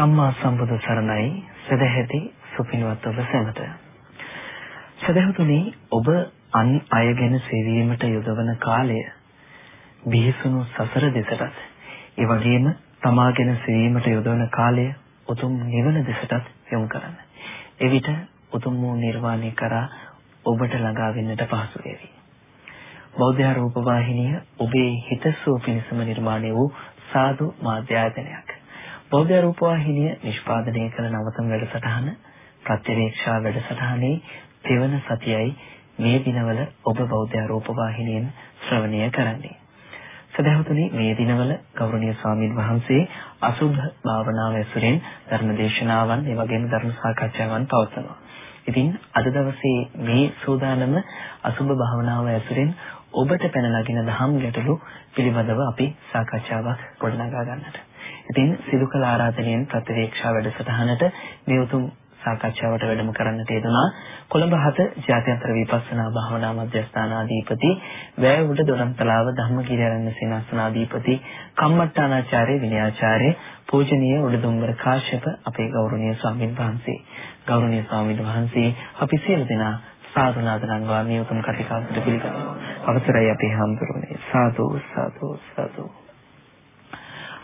සම්මා සම්බුදු සරණයි. සදැහැති සුපිනවත් ඔබ සැමට. සදහතුනි ඔබ අන් අය ගැන සෙවීමට යොදවන කාලය බිහිසුණු සසර දෙසටත් ඒ වගේම තමා ගැන සෙවීමට යොදවන කාලය උතුම් නිවන දෙසටත් යොමු කරන්න. එවිට උතුම් වූ නිර්වාණය කරා ඔබට ළඟා වෙන්නට පහසු වේවි. බෞද්ධ රූප වාහිනිය ඔබේ හිතසුව පිණසම නිර්මාණය වූ සාදු මාධ්‍යායතනයක්. බෞද්ධ රූපවාහිනිය නිෂ්පාදනය කළ නවතම වැඩසටහන ප්‍රතිවේක්ෂා වැඩසටහනේ තෙවන සතියයි මේ දිනවල ඔබ බෞද්ධ රූපවාහිනියෙන් ශ්‍රවණය කරන්නේ. සදහතුනි මේ දිනවල ගෞරවනීය ස්වාමීන් වහන්සේ අසුභ භාවනාව ඇසුරෙන් ධර්ම දේශනාවන් ඒ වගේම ධර්ම සාකච්ඡාවන් පවත්වනවා. ඉතින් අද දවසේ මේ සූදානම අසුභ භාවනාව ඇසුරෙන් ඔබට පැන නගින දහම් ගැටලු පිළිබඳව අපි සාකච්ඡාවක් ගොඩනගා ගන්නට. ඉතින් සිදු කළ ආරාධනයෙන් ප්‍රතිවේක්ෂා වැඩසටහනට මේ උතුම් සාකච්ඡාවට වැඩම කරන්නට යෙදුනා කොළඹ හත ජාත්‍යන්තර විපස්සනා භාවනා මධ්‍යස්ථානාධිපති වැයවුඩ දොරන්තලාව ධම්මගිරියරණ සේනාසනාධිපති කම්මට්ටානාචාර්ය විනයාචාර්ය පූජනීය උඩදුම්බර කාශ්‍යප අපේ ගෞරවනීය ස්වාමීන් වහන්සේ. ගෞරවනීය ස්වාමීන් වහන්සේ අපි සියලු දෙනා සාදු නාදනංවා මේ උතුම් කටිකාවතට පිළිගන්නවා අවසරයි අපේ හාමුදුරුවනේ. සාදු සාදු සාදු.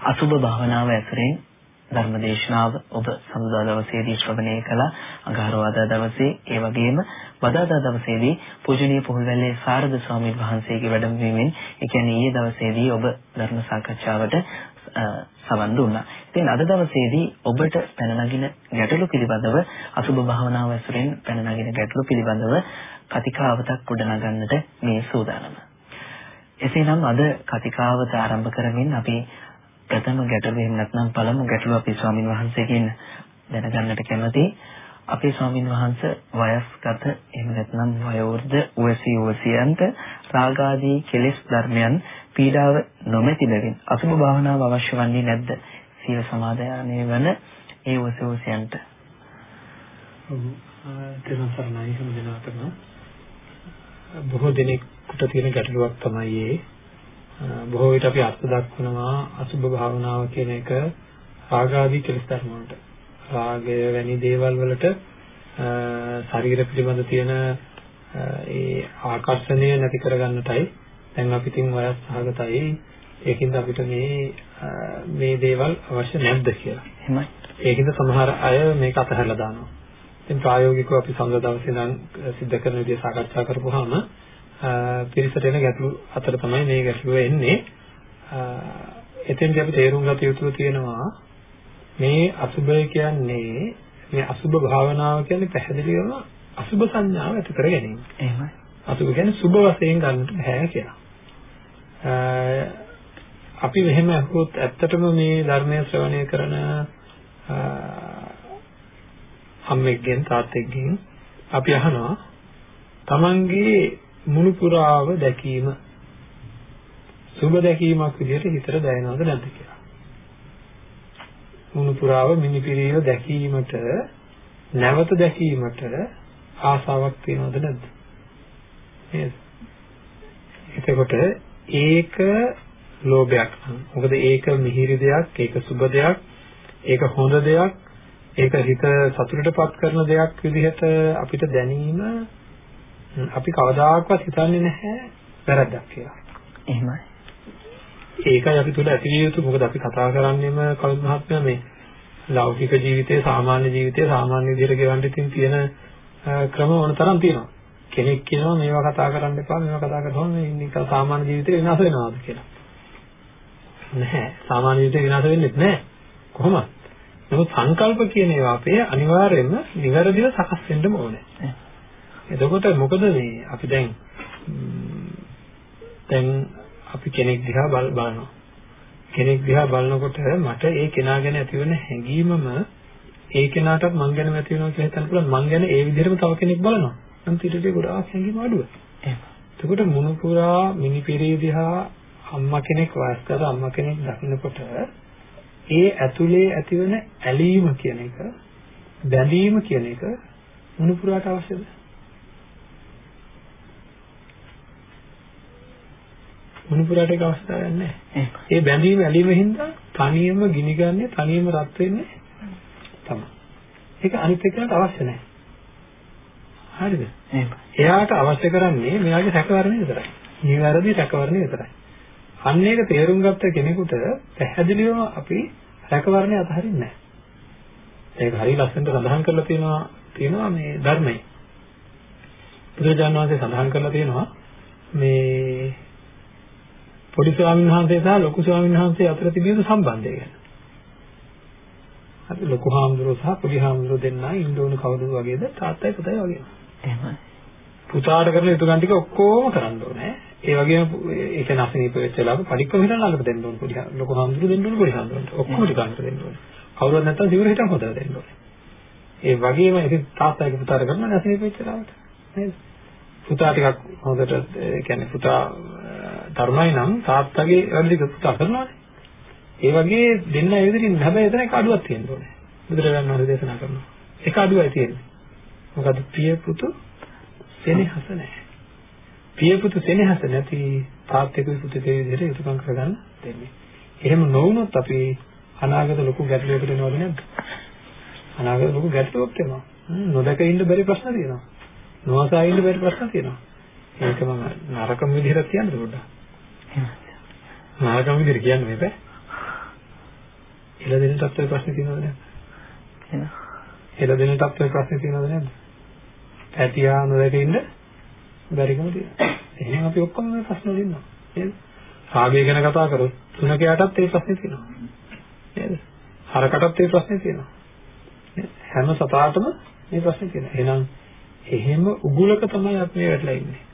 අසුබ භාවනාව ඇසුරෙන් ධර්මදේශනාව ඔබ සමුදා දවසේදී ශ්‍රවණය කළ අඟහරුවාදා දවසේ ඒ වගේම වදාදා දවසේදී පූජනීය පොහොල්වැල්ලේ සාරද ස්වාමීන් වහන්සේගේ වැඩමවීමෙන් ඒ කියන්නේ ඊයේ දවසේදී ඔබ ධර්ම සාකච්ඡාවට සවන් දුන්නා. ඉතින් අද දවසේදී ඔබට පැන නගින ගැටලු පිළිබඳව අසුබ භාවනාව ඇසුරෙන් පැන නගින ගැටලු පිළිබඳව කතිකාවතක් ගොඩනගන්නට මේ සූදානම. එසේනම් අද කතිකාවත ආරම්භ කරමින් අපි ප්‍රථම ගැටලුව එහෙම නැත්නම් පළමු ගැටලුව අපි ස්වාමින් වහන්සේගෙන් දැනගන්නට කැමතියි. අපේ ස්වාමින් වහන්සේ වයස්ගත එහෙම නැත්නම් වයෝවෘද්ධ උවසී උවසියන්ට රාගාදී කෙලෙස් ධර්මයන් පීඩාව නොමැති බැවින් අසුභ භාවනාව අවශ්‍ය වන්නේ නැද්ද? සීල සමාදයානේ වන ඒ උවසී උවසියන්ට. ඔව්. තේරුම් හැම දිනකටම බොහෝ දෙනෙකුට තියෙන ගැටලුවක් තමයි ඒ බොහෝ විට අපි අර්ථ දක්වනවා අසුභ භාවනාව කියන එක රාගාදී කෙලෙස් ධර්ම වලට. රාගය වැනි දේවල් වලට ශරීර පිළිබඳ තියෙන ඒ ආකර්ෂණය නැති කරගන්නටයි දැන් අපි තින් වයස් සහගතයි ඒකින්ද අපිට මේ මේ දේවල් අවශ්‍ය නැද්ද කියලා. එහෙමයි. ඒකින්ද සමහර අය මේක අතහැරලා දානවා. ඉතින් ප්‍රායෝගිකව අපි සම්බන්ධ දවසේ නම් සිද්ධ කරන විදිහ සාකච්ඡා කරපුවාම පිරිසට එන ගැටලු අතර තමයි මේ ගැටලුව එන්නේ. එතෙන්දී අපි තේරුම් ගත යුතු තියෙනවා මේ අසුබය කියන්නේ මේ අසුබ භාවනාව කියන්නේ පැහැදිලිවම අසුබ සංඥාව ඇති කර ගැනීම. එහෙමයි. අසුබ කියන්නේ සුබ වශයෙන් ගන්නට බෑ කියලා. අපි මෙහෙම අහුවොත් ඇත්තටම මේ ධර්මය ශ්‍රවණය කරන අම්මෙක්ගෙන් තාත්තෙක්ගෙන් අපි අහනවා තමන්ගේ මුළු පුරාව දැකීම සුබ දැකීමක් විදිහට හිතට දැනෙනවද නැද්ද කියලා. මුළු පුරාව මිනිපිරියව දැකීමට නැවත දැකීමට ආසාවක් තියෙනවද නැද්ද? නේද? එතකොට ඒක ලෝභයක් නම්. මොකද ඒක මිහිරි දෙයක්, ඒක සුබ දෙයක්, ඒක හොඳ දෙයක්, ඒක හිත සතුටටපත් කරන දෙයක් විදිහට අපිට දැනීම අපි කවදාකවත් හිතන්නේ නැහැ වැරද්දක් කියලා. එහෙමයි. ඒකයි අපි තුල ඇති යුතු මොකද අපි කතා කරන්නේම කවුරුත් මහත්මයා මේ ලෞකික ජීවිතේ සාමාන්‍ය ජීවිතේ සාමාන්‍ය විදිහට ගෙවන්න ඉතින් තියෙන ක්‍රම ඕන තරම් තියෙනවා. කෙනෙක් කියනවා මේවා කතා කරන්න එපා මේවා කතා කරනකොට මේ නිකන් සාමාන්‍ය ජීවිතේ විනාශ වෙනවාද කියලා. නැහැ. සාමාන්‍ය ජීවිතේ විනාශ වෙන්නේ නැහැ. කොහොමද? නමුත් සංකල්ප කියන ඒවා අපේ අනිවාර්යයෙන්ම නිවැරදිව සකස් වෙන්න ඕනේ. එතකොට මොකද මේ අපි දැන් දැන් අපි කෙනෙක් දිහා බලනවා. කෙනෙක් දිහා බලනකොට මට ඒ කෙනා ගැන ඇතිවෙන හැඟීමම ඒ කෙනාටත් මං ගැනම ඇති වෙනවා කියලා හිතන්න පුළුවන්. මං ගැන ඒ විදිහටම තව කෙනෙක් බලනවා. නම් ඊට වඩා ගොඩාක් හැඟීම් අඩුව. එතකොට මුණුපුරා මිනිපිරී දිහා අම්මා කෙනෙක් වයස්ගත අම්මා කෙනෙක් දකින්නකොට ඒ ඇතුලේ ඇතිවන ඇලීම කියන එක බැඳීම කියන එක මුණුපුරාට අවශ්‍යද? මුණුපුරාට ඒක අවශ්‍යතාවයක් නැහැ. ඒ බැඳීම ඇලීම හින්දා තනියම ගිනිගන්නේ තනියම රත් වෙන්නේ තමයි. ඒක අනිත් එක්කනට අවශ්‍ය නැහැ. හරිද? එයාට අවශ්‍ය කරන්නේ මෙයාගේ සැකවරණය විතරයි. නිවැරදි සැකවරණය විතරයි. අන්න ඒක තේරුම් ගත්ත කෙනෙකුට පැහැදිලිවම අපි සැකවරණය අතහරින්නේ නැහැ. ඒක හරිය ලස්සනට සඳහන් කරලා තියෙනවා තියෙනවා මේ ධර්මයේ. බුදුරජාණන් වහන්සේ සඳහන් කරලා තියෙනවා මේ පොඩි ස්වාමීන් වහන්සේ සහ ලොකු ස්වාමීන් වහන්සේ අතර තිබෙන සම්බන්ධය ගැන. අපි ලොකු හාමුදුරුවෝ සහ පොඩි හාමුදුරුවෝ දෙන්නා ඉන්න ඕන කවුරුද වගේද තාත්තයි පුතයි වගේ. එහෙමයි. පුතාට කරන යුතුයකම් ටික ඔක්කොම කරන්න ඕනේ. ඒ වගේම ඒක නැසනීප වෙච්ච වෙලාවක පරික්කම හිටන් ළඟට දෙන්න ඕන පොඩි ලොකු හාමුදුරුවෝ දෙන්න ඕන පොඩි හාමුදුරුවෝ ඔක්කොම ටිකන්ට දෙන්න ඕනේ. කවුරුවත් නැත්තම් සිවුර හිටන් හොදලා දෙන්න ඕනේ. ඒ වගේම ඉතින් තාත්තගේ පුතාට කරන නැසනීප වෙච්ච වෙලාවට නේද? පුතා ටිකක් හොඳට ඒ කියන්නේ පුතා තරුණයි නම් තාත්තගේ වැඩි පුතා කරනවානේ. ඒ වගේ දෙන්න ඒ විදිහින් හැබැයි එතන එක අඩුවක් තියෙන්න ඕනේ. බුදුරජාණන් වහන්සේ දේශනා කරනවා. එක අඩුවයි තියෙන්නේ. මොකද පිය පුතු සෙනෙහස නැහැ. පිය පුතු සෙනෙහස නැති තාත්තගේ පුතේ විදිහට යුතුයකම් කරගන්න දෙන්නේ. එහෙම නොවුනොත් අපි අනාගත ලොකු ගැටලුවකට එනවද නැද්ද? අනාගත ලොකු ගැටලුවක් එනවා. නොදක ඉන්න බැරි ප්‍රශ්න තියෙනවා. නොඅසා ඉන්න බැරි ප්‍රශ්න තියෙනවා. ඒක මම නරකම විදිහට කියන්නද පොඩ්ඩක්? නරකම විදිහට කියන්න බෑ. එළදෙන තත්ත්වයේ ප්‍රශ්නේ තියෙනවද නැද්ද? තියෙනවා. එළදෙන තත්ත්වයේ ප්‍රශ්නේ තියෙනවද නැද්ද? පැටියා නොදක ඉන්න බැරිකම තියෙනවා. එහෙනම් අපි ඔක්කොම මේ ප්‍රශ්න දෙන්නවා. නේද? රාගය ගැන කතා කරොත් තුනකයටත් ඒ ප්‍රශ්නේ තියෙනවා. නේද? හරකටත් ඒ ප්‍රශ්නේ තියෙනවා. හැම සතාටම මේ ප්‍රශ්නේ තියෙනවා. එහෙනම් එහෙම උගුලක තමයි අපි වැටලා ඉන්නේ.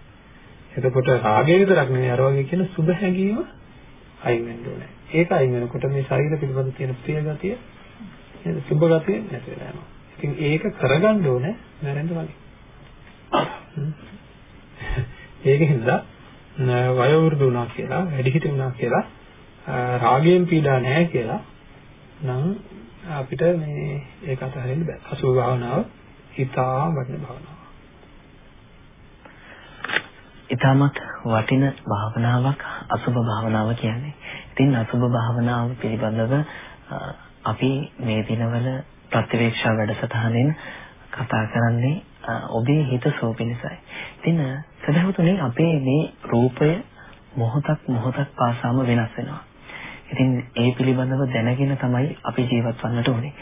එතකොට රාගය විතරක් නෙවෙයි අර වගේ කියන සුභ හැඟීම අයින් වෙන්න ඕනේ. ඒක අයින් වෙනකොට මේ ශරීර පිළිබඳ තියෙන ප්‍රිය ගතිය නේද සුභ ගතිය නැති වෙලා යනවා. ඉතින් ඒක කරගන්න ඕනේ නැරෙන්න වගේ. ඒකෙන්ද වයෝ වෘද්ධ වුණා කියලා වැඩිහිටි වුණා කියලා රාගයෙන් පීඩා නැහැ කියලා නම් අපිට මේ ඒක අතහරින්න බෑ. අසුභ භාවනාව හිතා වටින භාවනාවක්. ඊටමත් වටින භාවනාවක් අසුභ භාවනාව කියන්නේ. ඉතින් අසුභ භාවනාව පිළිබඳව අපි මේ දිනවල ප්‍රතිවේක්ෂා වැඩසටහනෙන් කතා කරන්නේ ඔබේ හිත සෝපිනිසයි. ඉතින් සදහතුනේ අපේ මේ රූපය මොහොතක් මොහොතක් පාසාම වෙනස් වෙනවා. ඉතින් ඒ පිළිබඳව දැනගෙන තමයි අපි ජීවත් වන්නට ඕනේ.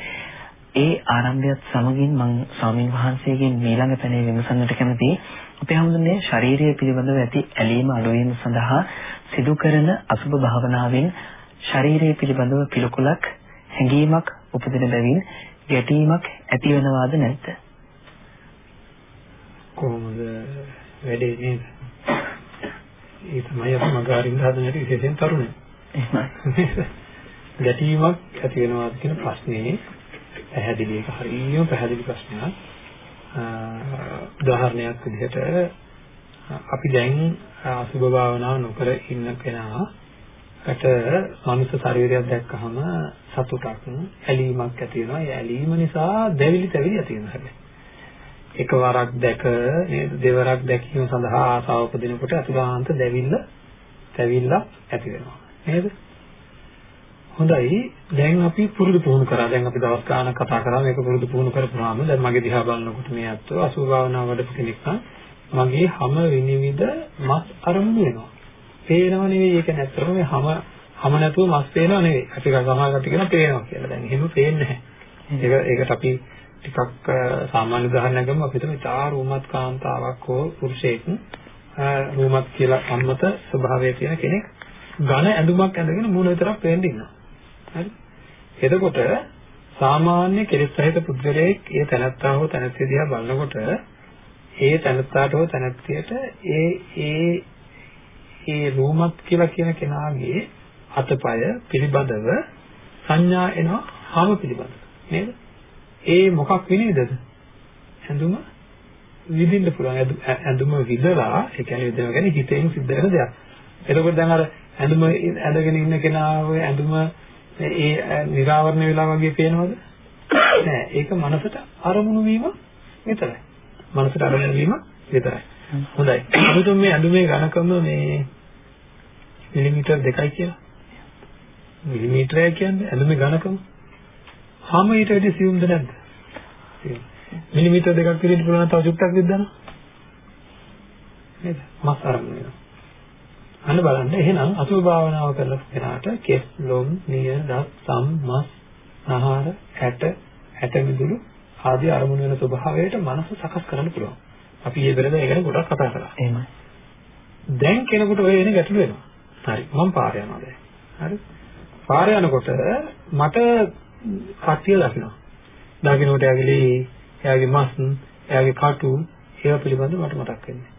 ඒ ආරම්භයත් සමගින් මම ස්වාමින් වහන්සේගෙන් ඊළඟ පැනේ විමසන්නට කැමතියි. අපි හඳුන්නේ ශාරීරිය පිළිබඳව ඇති ඇලීම අඩුවීම සඳහා සිදු කරන අසුභ භාවනාවෙන් ශාරීරිය පිළිබඳව පිළිකුලක් හැඟීමක් උපදින බැවින් ගැටීමක් ඇති වෙනවාද නැද්ද? කොහොමද වැඩේ නේද? ඒ තමයි අපි මගහරින්න හදන හැටි විශේෂයෙන් තරුණයෝ. එහෙමයි. ගැටීමක් ඇති වෙනවාද කියන ප්‍රශ්නේ පැහැදිලි එක හරියම පැහැදිලි ප්‍රශ්නයක්. උදාහරණයක් විදිහට අපි දැන් අසුභ භාවනාව නොකර ඉන්න කෙනාට මනුස්ස ශරීරයක් දැක්කහම සතුටක් ඇලීමක් ඇති වෙනවා. ඒ ඇලීම නිසා දැවිලි තැවිලි ඇති වෙනවා හැබැයි. එකවරක් දැක නේද දෙවරක් දැකීම සඳහා ආසාව උපදිනකොට අතුලාන්ත දැවිල්ල තැවිල්ල ඇති වෙනවා. නේද? හොඳයි. දැන් අපි පුරුදු පුහුණු කරා. දැන් අපි දවස් ගානක් කතා කරා. මේක පුරුදු පුහුණු කරපුවාම දැන් මගේ දිහා බලනකොට මේ අත්ව අසුභ භාවනාව වඩපු කෙනෙක් නම් මගේ හැම විනිවිද මස් අරමුණු වෙනවා. පේනව නෙවෙයි ඒක නැත්තරම මේ හැම හැම නැතුව මස් පේනව නෙවෙයි. අපි සමහරකට කියන පේනවා කියලා. දැන් එහෙම පේන්නේ නැහැ. ඒක ඒකට අපි ටිකක් සාමාන්‍ය උදාහරණයක් ගමු. අපි හිතමු චාර රූමත් කාන්තාවක් හෝ පුරුෂයෙක් රූමත් කියලා සම්මත ස්වභාවය තියෙන කෙනෙක් ඝන ඇඳුමක් ඇඳගෙන මූණ විතරක් පේන්න ඉන්නවා. හරි එතකොට සාමාන්‍ය කෙලෙස් සහිත පුද්ගලයෙක් ඒ තනත්තා හෝ තනත්තිය දිහා බලනකොට ඒ තනත්තාට හෝ තනත්තියට ඒ ඒ ඒ රූමත් කියලා කියන කෙනාගේ අතපය පිළිබඳව සංඥා එනවා හාම පිළිබඳව නේද? ඒ මොකක් විනේදද? ඇඳුම විඳින්න පුළුවන් ඇඳුම විදලා ඒ කියන්නේ විදලා කියන්නේ හිතෙන් සිද්ධ වෙන දෙයක්. එතකොට දැන් අර ඇඳුම ඇඳගෙන ඉන්න කෙනාව ඇඳුම ඒ නිරාවරණය වෙලා වගේ පේනවද? නෑ. ඒක මනසට අරමුණු වීම විතරයි. මනසට අරමුණු වීම විතරයි. හොඳයි. අමුතුම මේ ඇඳුමේ ඝනකම මේ මිලිමීටර් 2යි කියලා. මිලිමීටරය කියන්නේ ඇඳුමේ ඝනකම. හැම ඊට වැඩි සියුම්ද නැද්ද? මිලිමීටර් දෙකක් විදිහට පුළුවන් තව චුට්ටක් විද්දනවා. නේද? මස් අරමුණ වෙනවා. අන්න බලන්න එහෙනම් අසුභ භාවනාව කරලා කෙනාට කෙස් ලොම් නිය දත් සම් මස් නහර ඇට ඇට මිදුළු ආදී අරමුණු වෙන ස්වභාවයට මනස සකස් කරන්න පුළුවන්. අපි ඒ ගැන ගොඩක් කතා කළා. එහෙමයි. දැන් කෙනෙකුට ඔය එන ගැටලු වෙනවා. හරි මම පාර යනවා දැන්. හරි. පාර යනකොට මට කට්ටිය දකිනවා. දකින්නකොට ඇගලි, එයාගේ මස්, එයාගේ කටු ඒවා පිළිබඳව මට මතක් වෙන්නේ.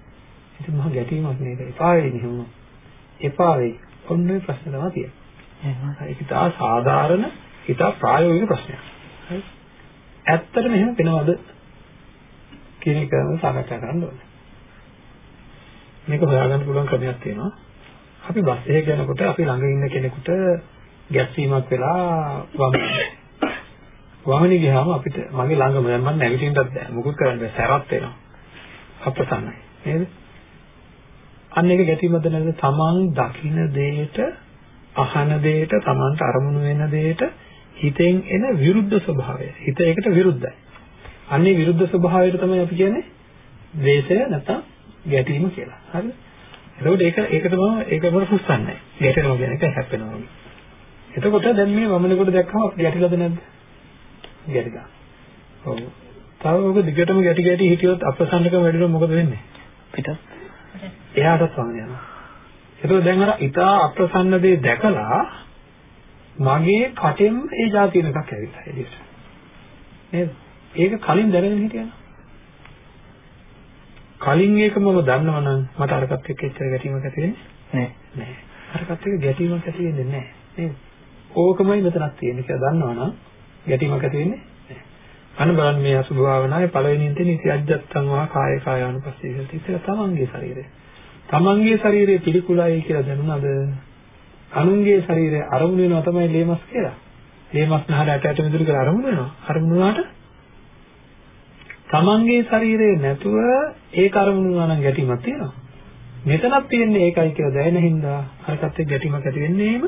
ඉතින් මම ගැටීමක් නේද? එපා වෙන්නේ. එපා වෙයි. ඔන්න ඔය ප්‍රශ්න තමයි තියෙන්නේ. ඒක ඉතා සාධාරණ, ඉතා ප්‍රායෝගික ප්‍රශ්නයක්. හරි. ඇත්තටම එහෙම වෙනවද කියන එක සාකච්ඡා කරන්න ඕනේ. මේක හොයාගන්න පුළුවන් ක්‍රමයක් තියෙනවා. අපි බස් එකේ යනකොට අපි ළඟ ඉන්න කෙනෙකුට ගැස්සීමක් වෙලා වමනේ. වමනේ ගියාම අපිට මගේ ළඟම දැන් මම නැගිටින්නත් බෑ. මුකුත් කරන්න. සැරත් වෙනවා. අප්‍රසන්නයි. නේද? අන්න ඒක ගැටීමද නැද්ද? තමන් දකින දෙයට, අහන දෙයට, තමන්ට අරමුණු වෙන දෙයට හිතෙන් එන විරුද්ධ ස්වභාවය. හිත ඒකට විරුද්ධයි. අන්නේ විරුද්ධ ස්වභාවයට තමයි අපි කියන්නේ ද්වේෂය නැත්නම් ගැටීම කියලා. හරිද? එතකොට ඒක ඒක තමයි ඒක මොන පුස්සන්නේ. ගැටෙනවා කියන එක හැප්පෙනවා. එතකොට දැන් මේ වමනකොට දැක්කම අපිට ගැටිලාද නැද්ද? ගැටිලා. ඔව්. තව ඔක දිගටම ගැටි ගැටි හිටියොත් අපසන්නකම වැඩි වෙනොත් මොකද වෙන්නේ? පිටත් එයාටත් වමන යනවා. ඒකෝ දැන් අර ඊටා අප්‍රසන්න දේ දැකලා මගේ කටෙන් ඒ જાතින එකක් ඇවිල්ලා එළියට. නේද? ඒක කලින් දැනගෙන හිටියනම්. කලින් ඒක මම දන්නවනම් මට අරකට එක්ක එච්චර ගැටීමක් ඇති වෙන්නේ නෑ. නෑ. අරකට එක්ක ගැටීමක් ඇති වෙන්නේ නෑ. නේද? ඕකමයි මෙතනක් තියෙන්නේ කියලා දන්නවනම් ගැටීමක් ඇති වෙන්නේ. අන්න බලන්න මේ අසුභ භාවනාවේ පළවෙනියෙන් තියෙන ඉති අජ්ජත්තං වා කාය කායානුපස්සී කියලා. ඒක තමන්ගේ ශරීරය. තමන්ගේ ශරීරය පිළිකුලයි කියලා දැනුණාද? අනුන්ගේ ශරීරය අරමුණු වෙනවා තමයි ලේමස් කියලා. ලේමස් නහර ඇට ඇට මිදුළු කියලා අරමුණු වෙනවා. අරමුණු වුණාට තමන්ගේ ශරීරය නැතුව ඒක අරමුණු වුණා නම් ගැටීමක් තියෙනවා. මෙතනක් තියෙන්නේ ඒකයි කියලා දැනෙන හින්දා අරකට එක්ක ගැටීමක් ඇති වෙන්නේම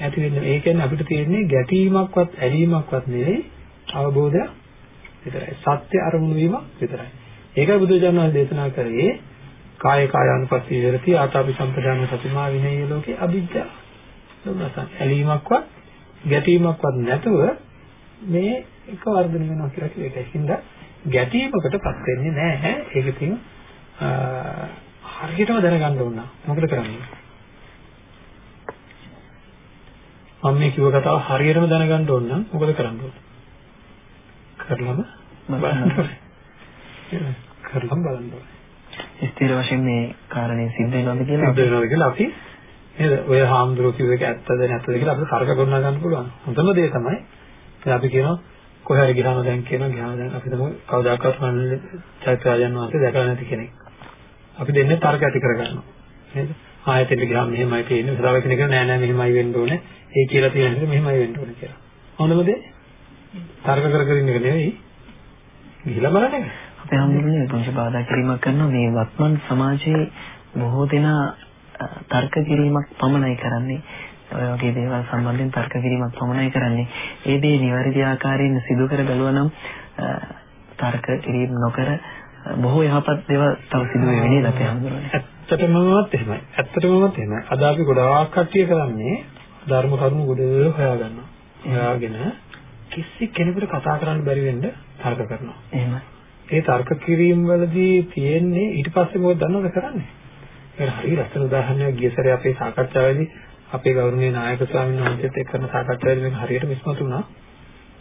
ඇති වෙන්නේ. ඒ කියන්නේ අපිට තියෙන්නේ ගැටීමක්වත් ඇලීමක්වත් නෙවෙයි අවබෝධයක් විතරයි. සත්‍ය අරමුණු වීම විතරයි. ඒකයි බුදුජානක දේශනා කරේ කාය කායානුපස්සී විරති ආතාපි සම්පදාන සතිමා විනය ලෝකේ අවිජ්ජා දුන්නසන් ඇලීමක්වත් ගැටීමක්වත් නැතුව මේ එක වර්ධනය වෙනවා කියලා කියන එකයි. හින්දා ගැටීමකටපත් වෙන්නේ නැහැ. ඒක ඉතින් හරියටම දැනගන්න ඕන. මොකද කරන්නේ? මම මේ කිව්ව කතාව හරියටම දැනගන්න ඕන නම් මොකද කරන්න ඕන? කරලම බලන්න. කරලම බලන්න. ස්ථිර වශයෙන් මේ කාරණේ සිද්ධ වෙනවද කියලා සිද්ධ වෙනවද කියලා අපි නේද ඔය හාමුදුරුවෝ කිව්ව එක ඇත්තද නැත්තද කියලා අපිට තර්ක ගොඩනගා ගන්න පුළුවන්. හොඳම දේ තමයි දැන් අපි කියනවා කොහේ හරි ගියාම දැන් කියනවා ගියාම දැන් අපි තමයි කවදාකවත් මන්නේ චෛත්‍යයන් වහන්සේ දැකලා නැති කෙනෙක්. අපි දෙන්නේ තර්ක ඇති කරගන්නවා. නේද? ආයතෙට ගියාම මෙහෙමයි තියෙන්නේ. සදාව කෙනෙක් නෑ නෑ මෙහෙමයි වෙන්න ඕනේ. ඒ කියලා තියෙන එක මෙහෙමයි වෙන්න ඕනේ කියලා. හොඳම දේ තර්ක කර කර ඉන්න එක නෙවෙයි. ගිහිලා බලන්න. අපේ හම්බුනේ පුංචි බාධා කිරීමක් කරනවා මේ වත්මන් සමාජයේ බොහෝ දෙනා තර්ක කිරීමක් පමණයි කරන්නේ. ඔය වගේ දේවල් සම්බන්ධයෙන් තර්ක කිරීමක් පමණයි කරන්නේ. ඒ දේ නිවැරදි ආකාරයෙන් සිදු කර බැලුවා නම් තර්ක කිරීම නොකර බොහෝ යහපත් දේවල් තව සිදු වෙන්නේ නේද අපේ හම්බුනේ. ඇත්තටමවත් එහෙමයි. ඇත්තටමවත් එහෙමයි. අද අපි ගොඩාක් කට්ටිය කරන්නේ ධර්ම කරුණු ගොඩ හොයාගන්නවා. හොයාගෙන කිසි කෙනෙකුට කතා කරන්න බැරි වෙන්න තර්ක කරනවා. එහෙමයි. ඒ තර්ක කිරීම වලදී තියෙන්නේ ඊට පස්සේ මොකද දන්නවද කරන්නේ? ඒක හරි ලස්සන උදාහරණයක් ගිය සැරේ අපේ සාකච්ඡාවේදී අපේ ගෞරවනීය නායක ස්වාමීන් වහන්සේත් එක්ක කරන සාකච්ඡාවේදී මේක හරියට ඉස්මතු වුණා.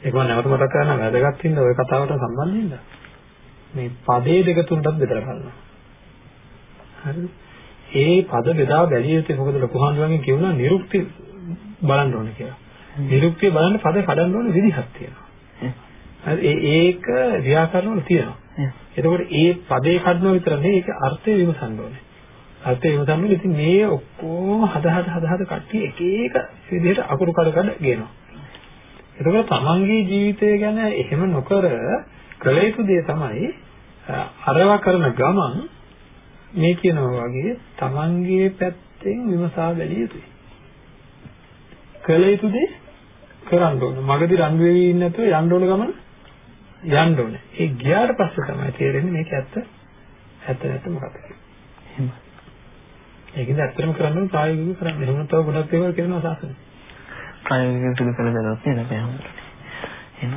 ඒක මම නැවත මතක් කරන්න වැදගත් හින්දා ওই කතාවට සම්බන්ධ හින්දා. මේ පදේ දෙක තුනටත් බෙදලා බලනවා. හරිද? ඒ පද බෙදා බැලිය යුත්තේ මොකද ලොකු හඳුනගෙන කියුණා නිරුක්ති බලන්න ඕනේ කියලා. නිරුක්තිය බලන්න පද කඩන්න ඕනේ විදිහක් තියෙනවා. හරි ඒක ව්‍යාකරණ වල තියෙනවා. එතකොට ඒ පදේ කඩනවා විතර නෙවෙයි ඒක අර්ථය විමසන්න ඕනේ. අර්ථය විමසන්න ඉතින් මේ ඔක්කොම හද හද හද හද කට්ටිය එක එක විදිහට අකුරු කඩ කඩ ගේනවා. එතකොට තමන්ගේ ජීවිතය ගැන එහෙම නොකර කළ යුතු දේ තමයි අරවා කරන ගමන් මේ කියනවා වගේ තමන්ගේ පැත්තෙන් විමසා බැලිය යුතුයි. කළ යුතු දේ කරන්න ඕන. මගදී රන් වෙවි ඉන්න නැතුව යන්න ඕන ගමන යන්න ඕනේ. ඒ ගියාට පස්සේ තමයි තේරෙන්නේ මේක ඇත්ත ඇත්ත නැත්ත මොකක්ද කියලා. ඒකෙන්ද ඇත්තටම කරන්න ඕනේ ප්‍රායෝගිකව කරන්න. එහෙම නැත්නම් ගොඩක් දේවල් කරනවා සාසනෙ. ප්‍රායෝගිකව සිදු කළ දරොත් නේද අපි හමුදුනේ. එහෙම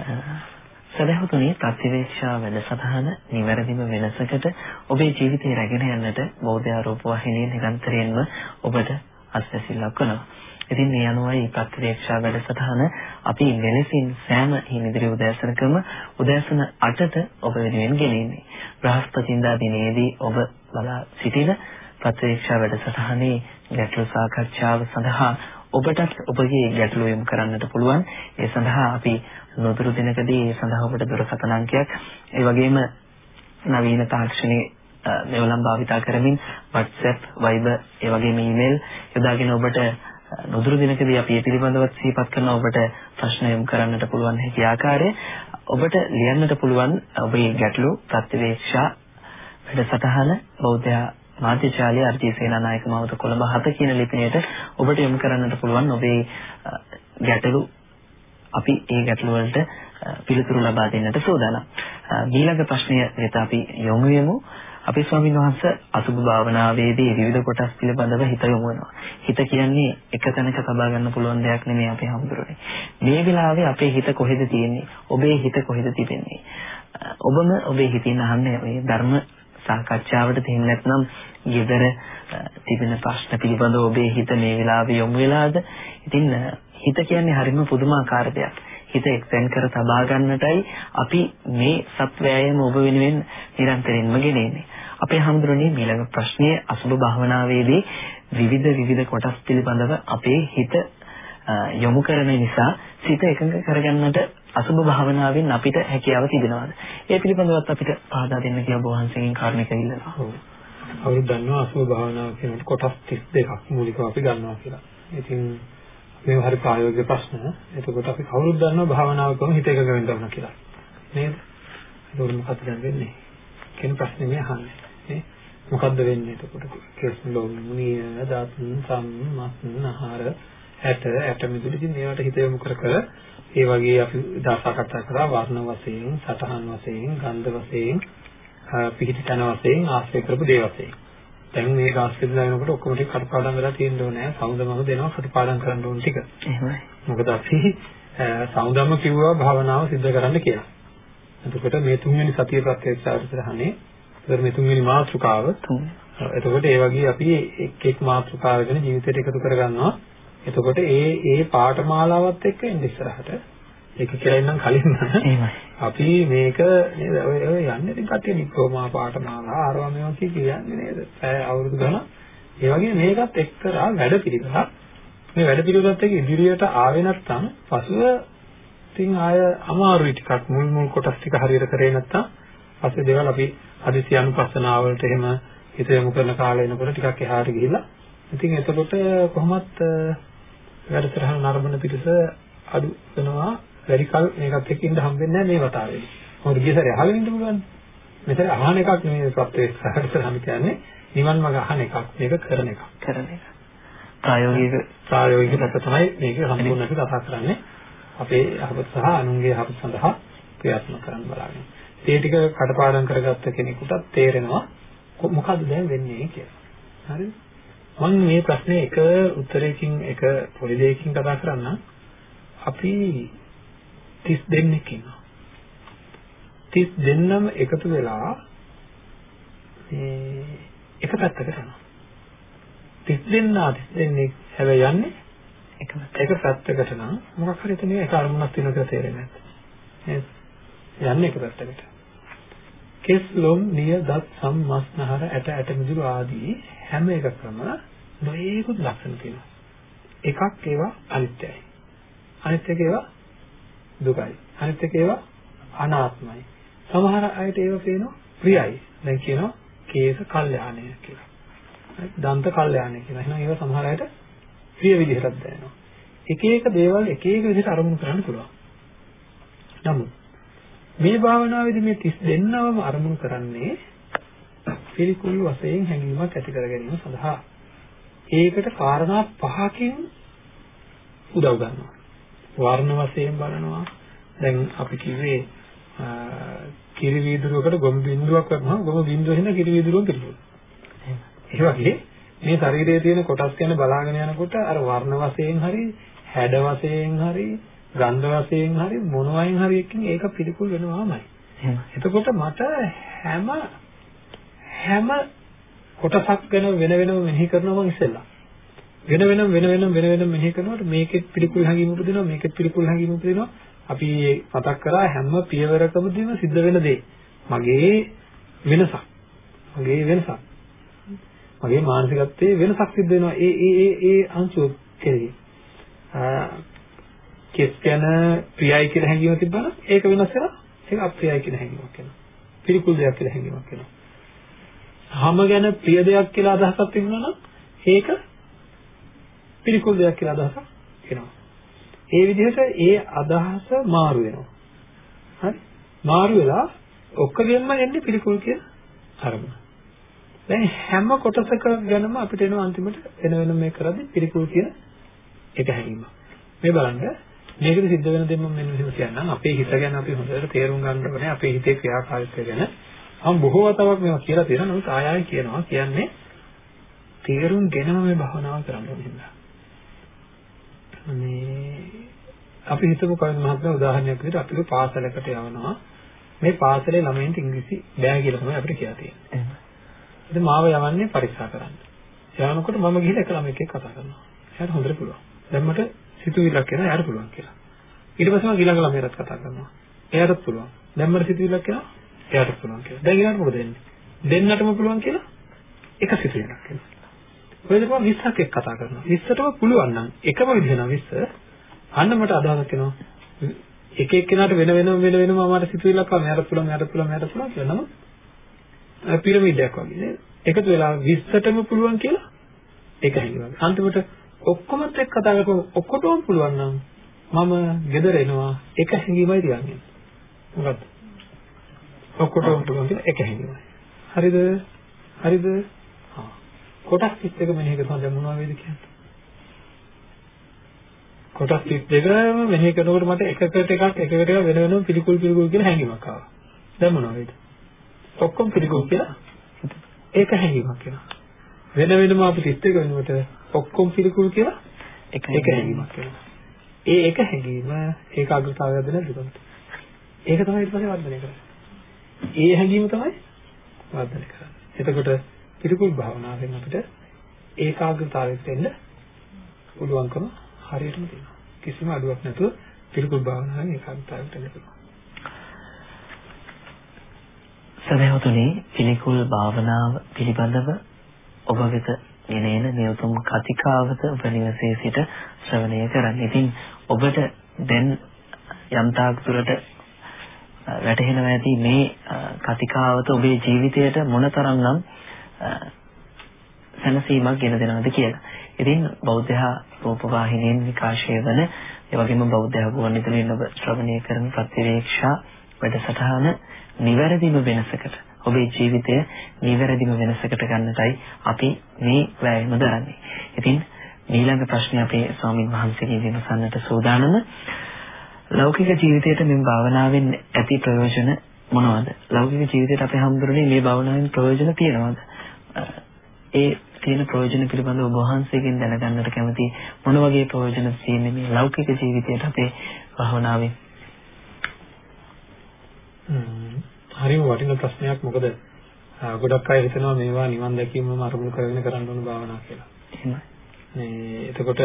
සදහතුනි ප්‍රතිවේක්ෂා වැඩසටහන නිවැරදිම වෙනසකට ඔබේ ජීවිතය රැගෙන යන්නට බෞද්ධ ආරෝප වාහිනිය නිරන්තරයෙන්ම ඔබට අස්වැසිල්ලක් කරනවා. ඉතින් මේ අනුවයි ප්‍රතිවේක්ෂා වැඩසටහන අපි මෙලෙසින් සෑම හිමිදිරි උදෑසනකම උදෑසන 8ට ඔබ වෙනුවෙන් ගෙනෙන්නේ. බ්‍රහස්පතින්දා දිනේදී ඔබ බලා සිටින ප්‍රතිවේක්ෂා වැඩසටහනේ ගැටළු සාකච්ඡාව සඳහා ඔබටත් ඔබගේ ගැටලු යොමු කරන්නට පුළුවන්. ඒ සඳහා අපි නොදුරු දිනකදී ඒ සඳහා ඔබට දුරකථන අංකයක් ඒ වගේම නවීන තාක්ෂණයේ මෙවලම් භාවිතා කරමින් WhatsApp, Viber, ඒ වගේම email යොදාගෙන ඔබට නොදුරු දිනකදී අපි මේ පිළිබඳව සිහිපත් කරන ඔබට ප්‍රශ්න යොමු කරන්නට පුළුවන් හැකි ආකාරය ඔබට ලියන්නට පුළුවන් ඔබේ ගැටලු ප්‍රතිවේක්ෂා වැඩසටහන බෞද්ධ මාධ්‍යචාලය අර්ජී සේනානායක මහතා කොළඹ 7 කියන ලිපිනයට ඔබට යොමු කරන්නට පුළුවන් ඔබේ ගැටලු අපි ඒ ගැටලු වලට පිළිතුරු ලබා දෙන්නට සූදානම්. ඊළඟ ප්‍රශ්නය වෙත අපි යොමු වෙමු. අපේ ස්වාමීන් වහන්සේ අසුභ භාවනාවේදී විවිධ කොටස් පිළිබඳව හිත යොමු වෙනවා. හිත කියන්නේ එක තැනක තබා ගන්න පුළුවන් දෙයක් නෙමෙයි අපේ හඳුරන්නේ. මේ වෙලාවේ අපේ හිත කොහෙද තියෙන්නේ? ඔබේ හිත කොහෙද තිබෙන්නේ? ඔබම ඔබේ හිතින් අහන්නේ මේ ධර්ම සාකච්ඡාවට තේින් නැත්නම් ගෙදර තිබෙන ප්‍රශ්න පිළිබඳව ඔබේ හිත මේ වෙලාවේ යොමු වෙලාද? ඉතින් හිත කියන්නේ හරිම පුදුමාකාර දෙයක්. හිත එක්තෙන් කර තබා ගන්නටයි අපි මේ සත්වයයම ඔබ වෙනුවෙන් නිරන්තරයෙන්ම ගෙනෙන්නේ. අපේ හැඳුරුනේ ඊළඟ ප්‍රශ්නයේ අසුබ භාවනාවේදී විවිධ විවිධ කොටස් පිළිබඳව අපේ හිත යොමු කරන නිසා සිත එකඟ කරගන්නට අසුබ භාවනාවෙන් අපිට හැකියාව තිබෙනවාද? ඒ පිළිබඳවත් අපිට පහදා දෙන්න කියලා බෝහන්සේගෙන් කාරණික ඉල්ලනවා. ඔව්. අවුරුදු දන්නවා අසුබ භාවනාව කියනකොට කොටස් 32ක් මූලිකව අපි ගන්නවා කියලා. ඉතින් මේව හරි ප්‍රායෝගික ප්‍රශ්න. එතකොට අපි කවුරුත් දන්නවා භාවනාව කරන හිත එකඟ වෙන්න ඕන කියලා. නේද? ඒක මොකක්ද දැන් වෙන්නේ? කියන ප්‍රශ්නේ මේ අහන්නේ. නේ? මොකද්ද වෙන්නේ එතකොට? කෙස්ලොම් මුනිය දාතුන් සම් මස් නහර ඇට ඇට මිදුළු ඉතින් මේවට හිත යොමු කර කර ඒ වගේ අපි දාසකට්ටා කරා වර්ණ වශයෙන්, සටහන් වශයෙන්, ගන්ධ වශයෙන්, පිහිටි තන වශයෙන් ආශ්‍රය කරපු දේ වශයෙන්. දැන් මේ රාශිය දානකොට ඔක්කොම ටික කටපාඩම් වෙලා තියෙන්න ඕනේ. සමුදමම දෙනවා කටපාඩම් කරන්න ඕන ටික. එහෙමයි. මොකද අපි සමුදම කිව්වා භාවනාව සිද්ධ කරන්න කියලා. එතකොට මේ තුන්වෙනි සතිය ප්‍රත්‍යක්ෂාවතරහනේ ඒතර මේ තුන්වෙනි මාතෘකාව. එතකොට ඒ වගේ අපි එක් එක් මාතෘකාවගෙන ජීවිතයට එකතු කරගන්නවා. එතකොට ඒ ඒ පාඨමාලාවත් එක්ක ඉන්න ඉස්සරහට. ඒක කියලා ඉන්නම් කලින්ම අපි මේක නේද? ඔය යන්නේ ඉතින් කට්ටිය ඩිප්ලෝමා පාඨමාලා ආරවා මේවා කියන්නේ නේද? පැය අවුරුදු ගණන්. ඒ වගේ මේකත් එක්තරා වැඩපිළිවෙලක්. මේ වැඩපිළිවෙලත් එක්ක ඉදිරියට ආවේ නැත්නම් පසුව ඉතින් ආය අමාරුයි ටිකක් මුල් මුල් කොටස් ටික හරියට කරේ නැත්නම් පස්සේ දේවල් අපි හදිසි අනුපස්සනාවලට එහෙම හිත යොමු කරන කාලේ එනකොට ටිකක් එහාට ගිහිල්ලා ඉතින් එතකොට කොහොමත් වැඩසටහන නරඹන පිටස අඩු වෙනවා වැඩි කල මේකත් එක්ක ඉඳ හම්බෙන්නේ නැහැ මේ වතාවේ. මොකද ගිය සැරේ අහගෙන ඉන්න පුළුවන්. මෙතන අහන එකක් නෙමෙයි ප්‍රත්‍යක්ෂ සහගතව කියන්නේ නිවන් මඟ අහන එකක්. මේක කරන එකක්. කරන එක. ප්‍රායෝගික ප්‍රායෝගික පැත්ත තමයි මේක සම්පූර්ණ අපි කතා කරන්නේ. අපේ යහපත සහ අනුන්ගේ යහපත සඳහා ක්‍රියාත්මක කරන්න බලාගෙන. ඒ ටික කටපාඩම් කරගත්ත කෙනෙකුට තේරෙනවා මොකද්ද දැන් වෙන්නේ කියලා. හරිද? මම මේ ප්‍රශ්නේ එක උත්තරයකින් එක පොඩි දෙයකින් කතා කරන්න අපි 30 දෙනෙක් ඉන්නවා. 30 දෙන්නම එකතු වෙලා මේ එක පැත්තකට යනවා. 30 දෙනා 30 දෙනෙක් හැබැයි යන්නේ එක එක පැත්තකට නම් මොකක් හරි එතන එක අරමුණක් තියෙනවා කියලා තේරෙන්නේ නැහැ. යන්නේ එක පැත්තකට. කෙස් ලොම් නිය දත් සම් මස් නහර ඇට ඇට මිදුළු ආදී හැම එකකම නොයේකුත් ලක්ෂණ තියෙනවා. එකක් ඒවා අනිත්‍යයි. අනිත් එක ඒවා දුකයි. අනිත් එක ඒවා අනාත්මයි. සමහර අයට ඒවා පේනවා ප්‍රියයි. දැන් කියනවා කේස කල්යාණය කියලා. දන්ත කල්යාණය කියලා. එහෙනම් ඒවා සමහර අයට ප්‍රිය විදිහටත් දැනෙනවා. එක එක දේවල් එක එක විදිහට අරමුණු කරන්න පුළුවන්. නමුත් මේ භාවනාවේදී මේ 32වම අරමුණු කරන්නේ පිළිකුල් වශයෙන් හැඟීමක් ඇති කර ගැනීම සඳහා. ඒකට කාරණා පහකින් උදව් ගන්නවා. වර්ණ වශයෙන් බලනවා. දැන් අපි කිව්වේ කිරි වීදුරුවකට ගොම් බිඳුවක් වත්නම් ගොම බිඳුව හින්දා කිරි වීදුරුව පිළිගන්න. ඒ වගේ මේ ශරීරයේ තියෙන කොටස් ගැන බලාගෙන යනකොට අර වර්ණ වශයෙන් හරි හැඩ වශයෙන් හරි ගන්ධ වශයෙන් හරි මොනවයින් හරි එකකින් ඒක පිළිකුල් වෙනවාමයි. එතකොට මට හැම හැම කොටසක් ගැන වෙන වෙනම මෙනෙහි කරනවා මං ඉස්සෙල්ලා. වෙන වෙනම වෙන වෙනම වෙන වෙනම මෙනෙහි කරනකොට මේකෙත් පිළිකුල් හැඟීම් උපදිනවා මේකෙත් පිළිකුල් හැඟීම් උපදිනවා. අපි මතක් කරා හැම පියවරකමදීම සිද්ධ වෙන දේ. මගේ වෙනසක්. මගේ වෙනසක්. මගේ මානසිකත්වයේ වෙනසක් සිද්ධ වෙනවා. ඒ ඒ ඒ ඒ අංශු කෙරෙහි. කෙස් ගැන ප්‍රියයි කියලා හැඟීම තිබ්බනම් ඒක වෙනස් වෙනවා. ඒක අප්‍රියයි කියන හැඟීමක් වෙනවා. පිළිකුල් දෙයක් කියලා හැඟීමක් වෙනවා. හැම ගැන ප්‍රිය දෙයක් කියලා අදහසක් තිබුණා නම් ඒක පිළිකුල් දෙයක් කියලා අදහසක් එනවා. ඒ විදිහට ඒ අදහස මාරු වෙනවා. හරි? මාරු වෙලා ඔක්කොගෙම එන්නේ පිළිකුල් කියන අරමුණ. දැන් හැම කොටසක ගැනම අපිට එනවා අන්තිමට වෙන වෙනම මේ කරද්දී පිළිකුල් කියන එක හැඟීම. මේ බලන්න මේකද සිද්ධ වෙන දෙයක් මම මෙන්න මෙහෙම කියන්නම්. අපේ හිත ගැන අපි හොඳට තේරුම් ගන්න ඕනේ. අපේ හිතේ ක්‍රියාකාරීත්වය ගැන. මම බොහෝ වතාවක් මේවා කියලා තියෙනවා. නමුත් ආය ආය කියනවා. කියන්නේ තේරුම් ගෙනම මේ භාවනාව කරන්න ඕනේ. මේ අපි හිතමු කවින් මහත්මයා උදාහරණයක් විදිහට අපිට පාසලකට යවනවා. මේ පාසලේ ළමයින්ට ඉංග්‍රීසි බෑ කියලා තමයි අපිට කියලා තියෙන්නේ. ඉතින් මාව යවන්නේ පරීක්ෂා කරන්න. යනකොට මම ගිහින් එක ළමෙක් එක්ක කතා කරනවා. එයාට හොඳට පුළුවන්. දැන් මට සිතුවිල්ලක් එනවා එයාට පුළුවන් කියලා. ඊට පස්සේ මම ඊළඟ ළමයාට කතා කරනවා. එයාටත් පුළුවන්. දැන් මට සිතුවිල්ලක් එනවා එයාටත් පුළුවන් කියලා. දැන් ඊළඟට මොකද වෙන්නේ? දෙන්නටම පුළුවන් කියලා එක සිතුවිල්ලක් එනවා. ඔය දෙකම 20ක් එක්ක කතා කරනවා. 20ටම පුළුවන් නම් එකම විදිහ නම් 20 අන්න මට අදහසක් එනවා. එක එක්කෙනාට වෙන වෙනම වෙන වෙනම මට සිතුවිල්ලක් ආවා. මෙයාට පුළුවන්, මෙයාට පුළුවන්, මෙයාට පුළුවන් කියලා නම පිරමීඩයක් වගේ නේද? එකතු වෙලා 20ටම පුළුවන් කියලා ඒක හැංගිනවා. අන්තිමට ඔක්කොමත් එක්ක කතා කරපුවම ඔක්කොටම පුළුවන් නම් මම ගෙදර එනවා එක හැංගීමයි තියන්නේ. මොකද්ද? ඔක්කොටම පුළුවන් කියලා එක හැංගීමයි. හරිද? හරිද? හා. කොටස් 31 මෙනෙහි කරනවා දැන් මොනවා වේද කියන්නේ? කොටස් 32ම මෙනෙහි කරනකොට මට එකකට එකක් එකකට එකක් වෙන වෙනම පිළිකුල් පිළිකුල් කියන හැඟීමක් ආවා. දැන් මොනවා වේද? ඔක්කොම පිළිකුල් කියලා ඒක හැඟීමක් වෙනවා. වෙන වෙනම අපි 31 වෙනකොට ඔක්කොම පිළිකුල් කියලා එක හැඟීමක්. ඒ එක හැඟීම ඒකාග්‍රතාවයක්ද නැද්ද ඒක තමයි ඊට පස්සේ වර්ධනය කරන්නේ. ඒ හැඟීම තමයි වර්ධනය කරන්නේ. එතකොට පිළිකුල් භාවනාවෙන් අපිට ඒකාග්‍රතාවයට එන්න පුළුවන්කම හරියටම තියෙනවා. කිසිම අඩුවක් නැතුව පිළිකුල් භාවනාවෙන් ඒකාග්‍රතාවයට එන්න පුළුවන්. සදහතුනි පිළිකුල් භාවනාව පිළිබඳව ඔබ වෙත ගෙනෙන මේ උතුම් කතිකාවත උපනිවසේ සිට ශ්‍රවණය කරන්න. ඉතින් ඔබට දැන් යම් තාක් දුරට වැටහෙනවා ඇති මේ කතිකාවත ඔබේ ජීවිතයට මොනතරම්නම් සැනසීමක් ගෙන දෙනවද කියලා. ඉතින් බෞද්ධ රූපවාහිනියෙන් විකාශය වන ඒ වගේම බෞද්ධ ගුවන්විදුලියෙන් ඔබ ශ්‍රවණය කරන ප්‍රතිවේක්ෂා වැඩසටහන නිවැරදිම වෙනසකට ඔබේ ජීවිතය නිවැරදිම වෙනසකට ගන්නටයි අපි මේ වෑයම දරන්නේ. ඉතින් ඊළඟ ප්‍රශ්නේ අපේ ස්වාමින් වහන්සේගෙන් විමසන්නට සූදානම ලෞකික ජීවිතයට මේ භාවනාවෙන් ඇති ප්‍රයෝජන මොනවද? ලෞකික ජීවිතයට අපේ හැමදෙරේ මේ භාවනාවෙන් ප්‍රයෝජන තියෙනවද? ඒ තියෙන ප්‍රයෝජන පිළිබඳව ඔබ වහන්සේගෙන් දැනගන්නට කැමති මොන වගේ ප්‍රයෝජන තියෙන්නේ මේ ලෞකික ජීවිතයට අපේ භාවනාවෙන්? හරිම වටින ප්‍රශ්නයක් මොකද ගොඩක් අය හිතනවා මේවා නිවන් දැකීමම අරමුණු කරගෙන කරන්න ඕන භාවනා කියලා. එහෙමයි. මේ එතකොට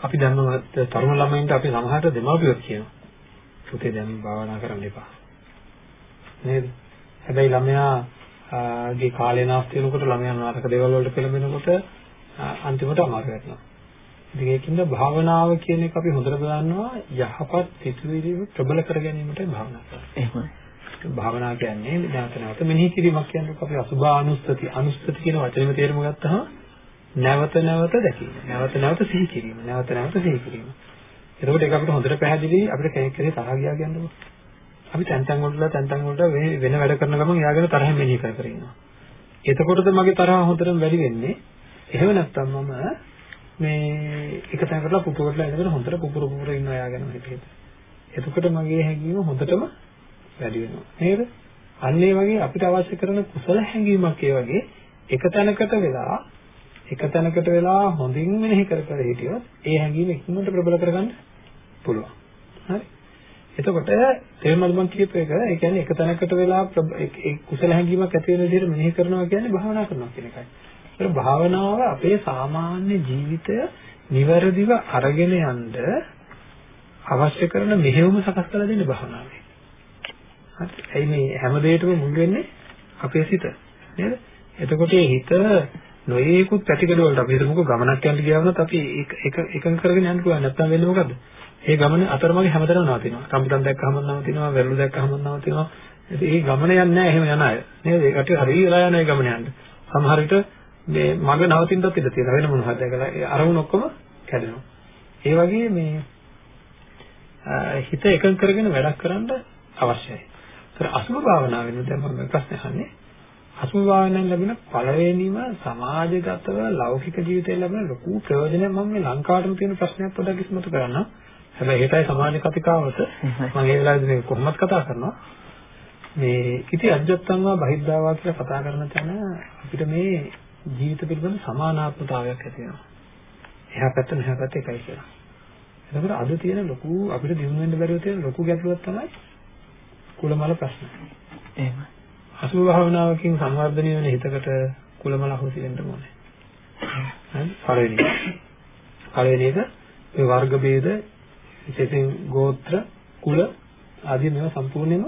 අපි දන්නවා තරුණ ළමයින්ට අපි සමහරට දෙමාපියෝ කියනවා. පුතේ දැන් භාවනා කරන්න එපා. නේද? හැබැයි ළමයා ගේ කාලේ නාස්ති වෙනකොට ළමයා නරක දේවල් වලට පෙළඹෙනකොට අන්තිමට අමාරු වෙනවා. ඉතින් ඒකින්ද භාවනාව කියන එක අපි හොඳට දන්නවා යහපත් සිතුවිලි ප්‍රබල කර ගැනීමට භාවනා කරනවා. එහෙමයි. භාවනා කියන්නේ නැවත නැවත මෙනෙහි කිරීමක් කියන්නේ අපි අසුභානුස්සති අනුස්සති කියන වචනේම තේරුම ගත්තහම නැවත නැවත දැකීම. නැවත නැවත සිහි කිරීම. නැවත නැවත සිහි කිරීම. එතකොට ඒක අපිට හොඳට පැහැදිලි අපිට කෙනෙක් කෙරේ තරහ ගියා කියන්නකො. අපි තැන් තැන් වලට තැන් තැන් වලට වෙන වැඩ කරන ගමන් එයාගෙන තරහ මෙනෙහි කර කර ඉන්නවා. එතකොටද මගේ තරහ හොඳටම වැඩි වෙන්නේ. එහෙම නැත්නම් මම මේ එක තැනකට පුපුරලා ඉඳගෙන හොඳට පුපුර පුපුර ඉන්නවා එයාගෙන හිතේ. එතකොට මගේ හැඟීම හොඳටම වැඩි වෙනවා. නේද? අන්න ඒ වගේ අපිට අවශ්‍ය කරන කුසල හැඟීමක් ඒ වගේ එක තැනකට වෙලා එක තැනකට වෙලා හොඳින් මෙනෙහි කර කර හිටියොත් ඒ හැඟීම ඉක්මනට ප්‍රබල කරගන්න පුළුවන්. හරි. එතකොට තේරුම්ද මම කියපු එක ඒ කියන්නේ එක තැනකට වෙලා ඒ කුසල හැඟීමක් ඇති වෙන විදිහට මෙනෙහි කරනවා කියන්නේ භාවනා කරනවා කියන එකයි. ඒක භාවනාව අපේ සාමාන්‍ය ජීවිතය નિවරදිව අරගෙන යන්න අවශ්‍ය කරන මෙහෙයුම සකස් කරලා දෙන්නේ භාවනාවේ. හරි. එයි මේ හැම දෙයකම මුල් වෙන්නේ අපේ සිත. නේද? එතකොට මේ හිත නොයේකුත් පැතිකඩ වලට අපි හිතමුකෝ ගමනක් යන්න ගියාම අපි එක එකඟ කරගෙන යන්න පුළුවන්. නැත්නම් වෙන්නේ මොකද්ද? ඒ ගමන අතරමඟ හැමතැනම නවතිනවා. කම්පිටන් දැක්කහම නවතිනවා, වැරළු දැක්කහම නවතිනවා. ඉතින් මේ ගමන යන්නේ නැහැ එහෙම යන අය. නේද? ඒකට හරිය වෙලා යන ඒ ගමන යන්න. සමහර විට මේ මග නවතින්නත් ඉඩ තියෙනවා. වෙන මොනවද දැකලා අරමුණ ඔක්කොම කැඩෙනවා. ඒ වගේ මේ හිත එකඟ කරගෙන වැඩක් කරන්න අවශ්‍යයි. ඒතර අසුභ භාවනාවෙන් දැන් මම ප්‍රශ්න අහන්නේ අසුභ භාවනාවෙන් ලැබෙන පළවෙනිම සමාජගතව ලෞකික ජීවිතයෙන් ලැබෙන ලොකු ප්‍රයෝජනයක් මම මේ ලංකාවටම තියෙන ප්‍රශ්නයක් පොඩ්ඩක් ඉස්මතු කරන්න. හැබැයි ඒකයි සමාජ කතිකාවත මම ඒ වෙලාවේදී මේක කොහොමද කතා කරනවා. මේ කිති අජ්ජත්තන්වා බහිද්ධාවා කියලා කතා කරන තැන අපිට මේ ජීවිත පිළිබඳ සමානාත්මතාවයක් ඇති වෙනවා. එහා පැත්ත මෙහා පැත්ත එකයි කියලා. එතකොට අද තියෙන ලොකු අපිට දිනු වෙන්න බැරිව තියෙන ලොකු ගැටලුවක් තමයි කුලමල ප්‍රශ්න. එහෙම. අසුභ භාවනාවකින් සංවර්ධනය වෙන හිතකට කුලමල අහුසි වෙන්න ඕනේ. හරි පළවෙනි. පළවෙනි එක මේ වර්ග ભેද විශේෂයෙන් ගෝත්‍ර කුල ආදී මේවා සම්පූර්ණයෙන්ම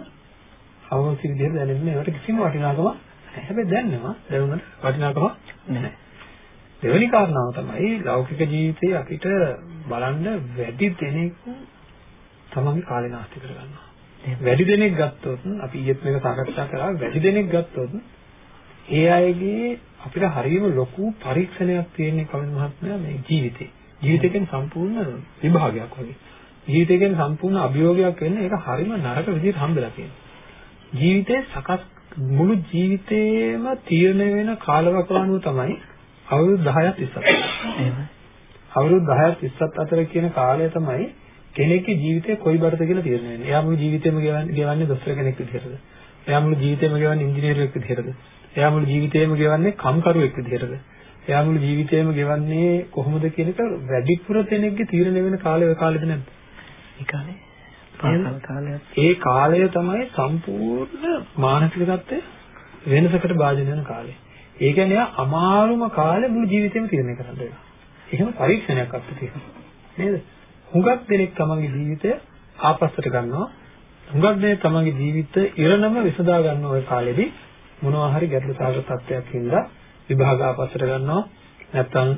අවශ්‍ය විදිහට දැනෙන්නේ ඒවට කිසිම වටිනාකමක් නැහැ. හැබැයි දැනනවා දැනුමට වටිනාකමක් නැහැ. දෙවෙනි කාරණාව තමයි ලෞකික ජීවිතේ අපිට බලන්න වැඩි දෙනෙකු තමන්ගේ කාලේ නාස්ති කරගන්නවා. වැඩි දෙනෙක් ගත්තොත් අපි ඊයේත් මේක සාකච්ඡා කරා වැඩි දෙනෙක් ගත්තොත් ඒ අයගේ අපිට හරියම ලොකු පරීක්ෂණයක් තියෙන කවින් මහත්මයා මේ ජීවිතේ. ජීවිතයෙන් සම්පූර්ණ විභාගයක් වගේ. ජීවිතයෙන් සම්පූර්ණ අභියෝගයක් වෙන්නේ ඒක හරියම නරක විදිහට හම්බෙලා තියෙනවා. ජීවිතේ සකස් මුළු ජීවිතේම තීරණය වෙන කාලවකවානුව තමයි අවුරුදු 10ක් 20ක්. එහෙමයි. අවුරුදු 10ක් 20ක් අතර කියන කාලය තමයි කෙනෙක්ගේ ජීවිතය කොයි බරද කියලා තීරණය වෙන්නේ. එයා මුළු ජීවිතේම ගෙවන්නේ දොස්තර කෙනෙක් විදිහටද? එයා මුළු ජීවිතේම ගෙවන්නේ ඉංජිනේරුවෙක් විදිහටද? එයා මුළු ජීවිතේම ගෙවන්නේ කම්කරුවෙක් විදිහටද? එයා මුළු ජීවිතේම ගෙවන්නේ කොහොමද කියන එක වැඩිපුර කෙනෙක්ගේ තීරණය වෙන කාලය ඔය කාලෙද නැද්ද? ඒ කාලේ ඒ කාලය තමයි සම්පූර්ණ මානසික தත්ත්වය වෙනසකට භාජනය වෙන කාලය. ඒ කියන්නේ අමාරුම කාලේ මුළු ජීවිතේම තීරණය කරන්න වෙනවා. එහෙම පරීක්ෂණයක් තියෙනවා. නේද? හුඟක් දෙනෙක් තමන්ගේ ජීවිතය ආපස්සට ගන්නවා. හුඟක් දෙනෙක් තමන්ගේ ජීවිතය ඉරණම විසඳා ගන්න ওই කාලෙදී මොනවා හරි ගැටලු සාගත තත්ත්වයක් හින්දා විභාග ආපස්සට ගන්නවා. නැත්තම්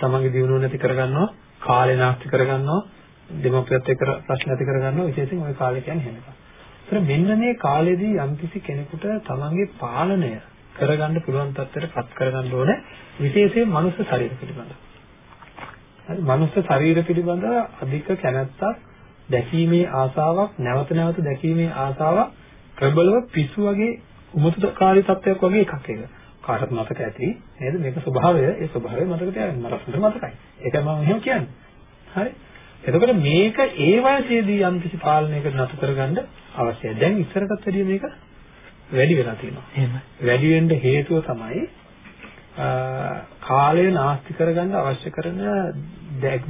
තමන්ගේ දියුණුව නැති කරගන්නවා. කාලේ නාස්ති කරගන්නවා. දෙමව්පියත් එක්ක ප්‍රශ්න ඇති කරගන්නවා. විශේෂයෙන් ওই කාලේ කියන්නේ එහෙම එකක්. ඒතර මෙන්න මේ කාලෙදී යම්කිසි කෙනෙකුට තමන්ගේ පාලනය කරගන්න පුළුවන් තත්ත්වයට පත් කරගන්න ඕනේ විශේෂයෙන් මනුස්ස ශරීර පිළිබඳව. හරි මනුස්ස ශරීර පිළිබඳ අධික කැමැත්තක් දැකීමේ ආසාවක් නැවත නැවත දැකීමේ ආසාවක් ප්‍රබලව පිස්සු වගේ උමතුකාරී තත්ත්වයක් වගේ එකක් ඒක. කාටත් මතක ඇති නේද මේක ස්වභාවය ඒ ස්වභාවය මතක තියාගන්න මට මතකයි. ඒකයි මම එහෙම කියන්නේ. හරි. එතකොට මේක ඒ වයසේදී යම් කිසි පාලනයකට නතු කරගන්න අවශ්‍යයි. දැන් ඉස්සරකට වැඩිය මේක වැඩි වෙලා තියෙනවා. එහෙම. වැඩි වෙන්න හේතුව තමයි කාලය නාස්ති කරගන්න අවශ්‍ය කරන